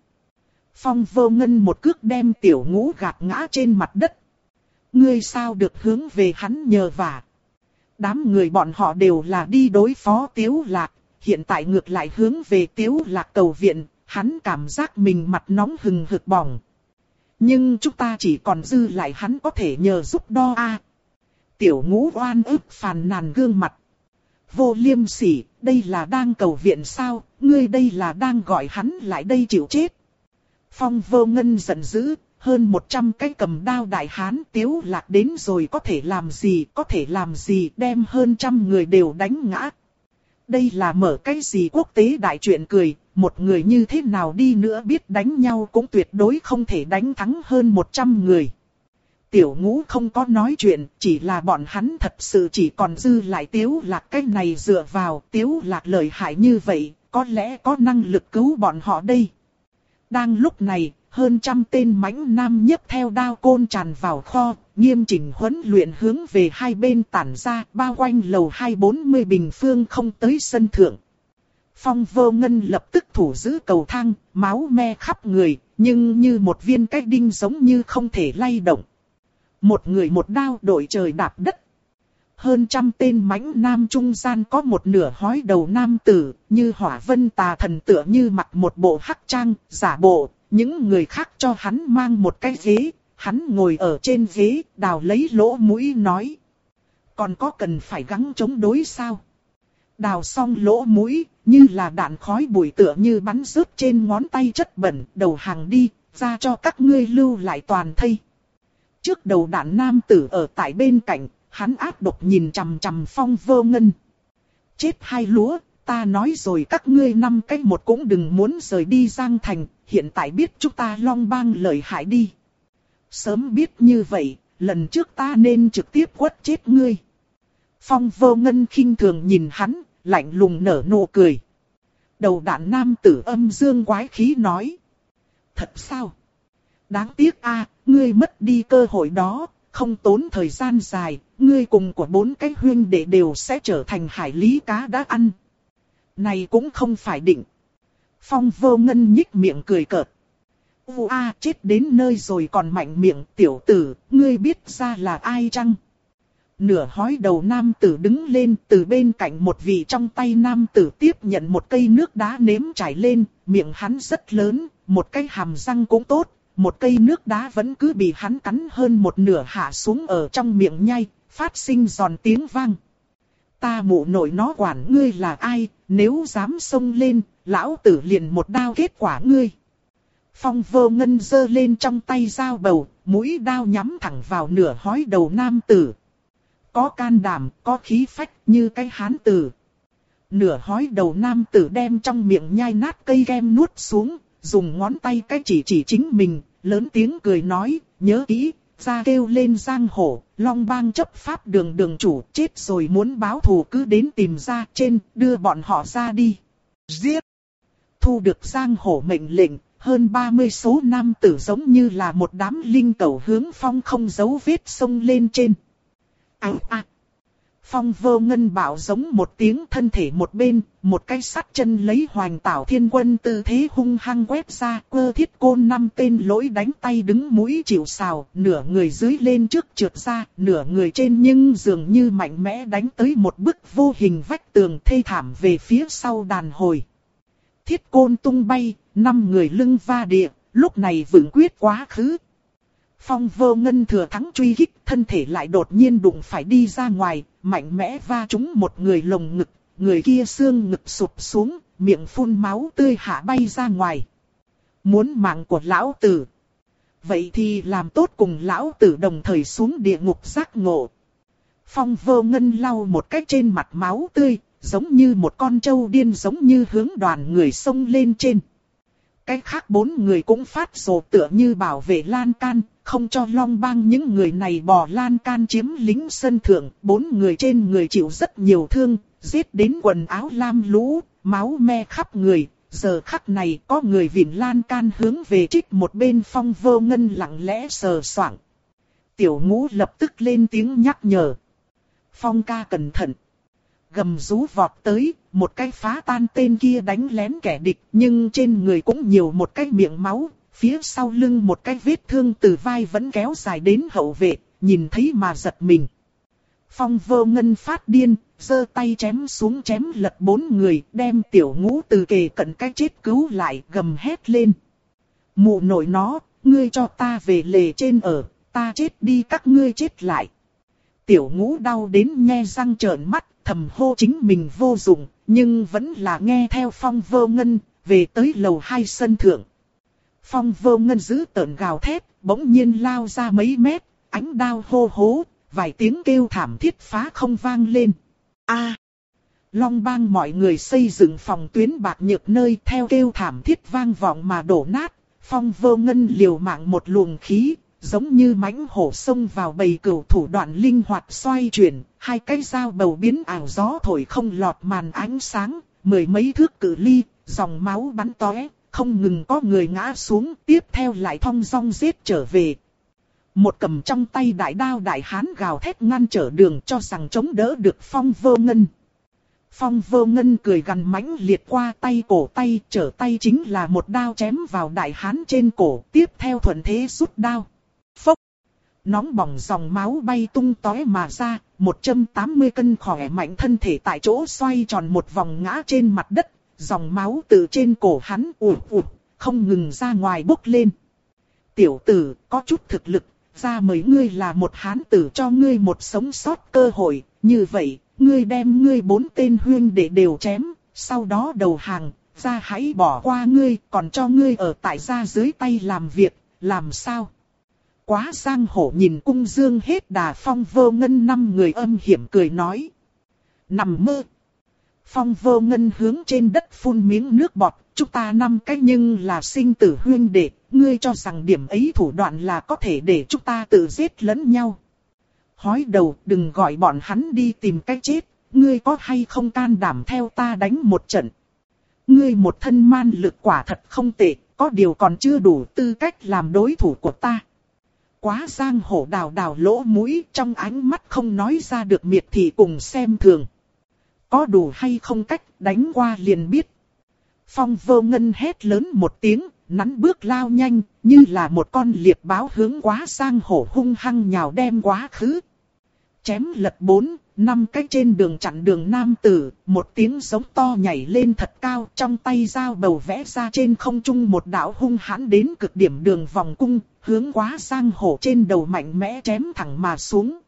Phong vô ngân một cước đem tiểu ngũ gạt ngã trên mặt đất. Ngươi sao được hướng về hắn nhờ vả. Đám người bọn họ đều là đi đối phó tiếu lạc, hiện tại ngược lại hướng về tiếu lạc cầu viện, hắn cảm giác mình mặt nóng hừng hực bỏng. Nhưng chúng ta chỉ còn dư lại hắn có thể nhờ giúp đo a. Tiểu ngũ oan ức phàn nàn gương mặt. Vô liêm sỉ, đây là đang cầu viện sao, ngươi đây là đang gọi hắn lại đây chịu chết. Phong vô ngân giận dữ, hơn 100 cái cầm đao đại hán tiếu lạc đến rồi có thể làm gì, có thể làm gì đem hơn trăm người đều đánh ngã. Đây là mở cái gì quốc tế đại chuyện cười, một người như thế nào đi nữa biết đánh nhau cũng tuyệt đối không thể đánh thắng hơn 100 người. Tiểu ngũ không có nói chuyện, chỉ là bọn hắn thật sự chỉ còn dư lại tiếu lạc cái này dựa vào tiếu lạc lợi hại như vậy, có lẽ có năng lực cứu bọn họ đây. Đang lúc này, hơn trăm tên mãnh nam nhấc theo đao côn tràn vào kho, nghiêm chỉnh huấn luyện hướng về hai bên tản ra, bao quanh lầu 240 bình phương không tới sân thượng. Phong vô ngân lập tức thủ giữ cầu thang, máu me khắp người, nhưng như một viên cách đinh giống như không thể lay động. Một người một đao đội trời đạp đất. Hơn trăm tên mãnh nam trung gian có một nửa hói đầu nam tử, như hỏa vân tà thần tựa như mặc một bộ hắc trang, giả bộ, những người khác cho hắn mang một cái ghế, hắn ngồi ở trên ghế, đào lấy lỗ mũi nói. Còn có cần phải gắng chống đối sao? Đào xong lỗ mũi, như là đạn khói bụi tựa như bắn rớt trên ngón tay chất bẩn, đầu hàng đi, ra cho các ngươi lưu lại toàn thây. Trước đầu đạn nam tử ở tại bên cạnh, hắn áp độc nhìn chằm chằm phong Vô ngân. Chết hai lúa, ta nói rồi các ngươi năm cách một cũng đừng muốn rời đi Giang Thành, hiện tại biết chúng ta long bang lợi hại đi. Sớm biết như vậy, lần trước ta nên trực tiếp quất chết ngươi. Phong vô ngân khinh thường nhìn hắn, lạnh lùng nở nụ cười. Đầu đạn nam tử âm dương quái khí nói. Thật sao? Đáng tiếc a, ngươi mất đi cơ hội đó, không tốn thời gian dài, ngươi cùng của bốn cái huyên đệ đều sẽ trở thành hải lý cá đã ăn. Này cũng không phải định. Phong vô ngân nhích miệng cười cợt. U a chết đến nơi rồi còn mạnh miệng tiểu tử, ngươi biết ra là ai chăng? Nửa hói đầu nam tử đứng lên từ bên cạnh một vị trong tay nam tử tiếp nhận một cây nước đá nếm trải lên, miệng hắn rất lớn, một cái hàm răng cũng tốt, một cây nước đá vẫn cứ bị hắn cắn hơn một nửa hạ xuống ở trong miệng nhai, phát sinh giòn tiếng vang. Ta mụ nội nó quản ngươi là ai, nếu dám xông lên, lão tử liền một đao kết quả ngươi. Phong vô ngân dơ lên trong tay dao bầu, mũi đao nhắm thẳng vào nửa hói đầu nam tử. Có can đảm, có khí phách như cái hán tử. Nửa hói đầu nam tử đem trong miệng nhai nát cây kem nuốt xuống, dùng ngón tay cái chỉ chỉ chính mình, lớn tiếng cười nói, nhớ kỹ, ra kêu lên giang hổ, long bang chấp pháp đường đường chủ chết rồi muốn báo thù cứ đến tìm ra trên, đưa bọn họ ra đi. Giết! Thu được giang hổ mệnh lệnh, hơn 30 số nam tử giống như là một đám linh cầu hướng phong không giấu vết sông lên trên. À, à. Phong vô ngân bảo giống một tiếng thân thể một bên, một cái sắt chân lấy hoành tảo thiên quân tư thế hung hăng quét ra, cơ thiết côn năm tên lỗi đánh tay đứng mũi chịu sào, nửa người dưới lên trước trượt ra, nửa người trên nhưng dường như mạnh mẽ đánh tới một bức vô hình vách tường thê thảm về phía sau đàn hồi. Thiết côn tung bay, năm người lưng va địa, lúc này vững quyết quá khứ, Phong vô ngân thừa thắng truy kích, thân thể lại đột nhiên đụng phải đi ra ngoài, mạnh mẽ va trúng một người lồng ngực, người kia xương ngực sụp xuống, miệng phun máu tươi hạ bay ra ngoài. Muốn mạng của lão tử. Vậy thì làm tốt cùng lão tử đồng thời xuống địa ngục giác ngộ. Phong vô ngân lau một cách trên mặt máu tươi, giống như một con trâu điên giống như hướng đoàn người sông lên trên. Cái khác bốn người cũng phát rồ tựa như bảo vệ lan can, không cho long bang những người này bỏ lan can chiếm lính sân thượng, bốn người trên người chịu rất nhiều thương, giết đến quần áo lam lũ, máu me khắp người. Giờ khắc này có người vịn lan can hướng về trích một bên phong vô ngân lặng lẽ sờ soạng. Tiểu ngũ lập tức lên tiếng nhắc nhở. Phong ca cẩn thận. Gầm rú vọt tới, một cái phá tan tên kia đánh lén kẻ địch, nhưng trên người cũng nhiều một cái miệng máu, phía sau lưng một cái vết thương từ vai vẫn kéo dài đến hậu vệ, nhìn thấy mà giật mình. Phong vô ngân phát điên, giơ tay chém xuống chém lật bốn người, đem tiểu ngũ từ kề cận cái chết cứu lại, gầm hét lên. Mụ nội nó, ngươi cho ta về lề trên ở, ta chết đi các ngươi chết lại. Tiểu ngũ đau đến nghe răng trợn mắt, thầm hô chính mình vô dụng, nhưng vẫn là nghe theo phong vô ngân, về tới lầu hai sân thượng. Phong vô ngân giữ tợn gào thét, bỗng nhiên lao ra mấy mét, ánh đao hô hố, vài tiếng kêu thảm thiết phá không vang lên. A. Long bang mọi người xây dựng phòng tuyến bạc nhược nơi theo kêu thảm thiết vang vọng mà đổ nát, phong vô ngân liều mạng một luồng khí, giống như mãnh hổ xông vào bầy cửu thủ đoạn linh hoạt xoay chuyển, hai cái dao bầu biến ảo gió thổi không lọt màn ánh sáng, mười mấy thước cự ly, dòng máu bắn tóe, không ngừng có người ngã xuống, tiếp theo lại thong dong giết trở về. Một cầm trong tay đại đao đại hán gào thét ngăn trở đường cho rằng chống đỡ được phong vô ngân. Phong vô ngân cười gằn mãnh liệt qua tay cổ tay, trở tay chính là một đao chém vào đại hán trên cổ, tiếp theo thuận thế rút đao. Phốc! Nóng bỏng dòng máu bay tung tóe mà ra, 180 cân khỏe mạnh thân thể tại chỗ xoay tròn một vòng ngã trên mặt đất, dòng máu từ trên cổ hắn ụt ụt, không ngừng ra ngoài bốc lên. Tiểu tử, có chút thực lực, ra mấy ngươi là một hán tử cho ngươi một sống sót cơ hội, như vậy, ngươi đem ngươi bốn tên huyên để đều chém, sau đó đầu hàng, ra hãy bỏ qua ngươi, còn cho ngươi ở tại gia dưới tay làm việc, làm sao? Quá giang hổ nhìn cung dương hết đà phong vô ngân năm người âm hiểm cười nói. Nằm mơ. Phong vô ngân hướng trên đất phun miếng nước bọt, chúng ta năm cái nhưng là sinh tử huyên đệ, ngươi cho rằng điểm ấy thủ đoạn là có thể để chúng ta tự giết lẫn nhau. Hói đầu đừng gọi bọn hắn đi tìm cái chết, ngươi có hay không can đảm theo ta đánh một trận. Ngươi một thân man lực quả thật không tệ, có điều còn chưa đủ tư cách làm đối thủ của ta. Quá giang hổ đào đào lỗ mũi trong ánh mắt không nói ra được miệt thị cùng xem thường. Có đủ hay không cách đánh qua liền biết. Phong vô ngân hét lớn một tiếng, nắn bước lao nhanh, như là một con liệp báo hướng quá sang hổ hung hăng nhào đem quá khứ. Chém lật bốn, năm cái trên đường chặn đường nam tử, một tiếng giống to nhảy lên thật cao, trong tay dao bầu vẽ ra trên không trung một đạo hung hãn đến cực điểm đường vòng cung, hướng quá sang hổ trên đầu mạnh mẽ chém thẳng mà xuống.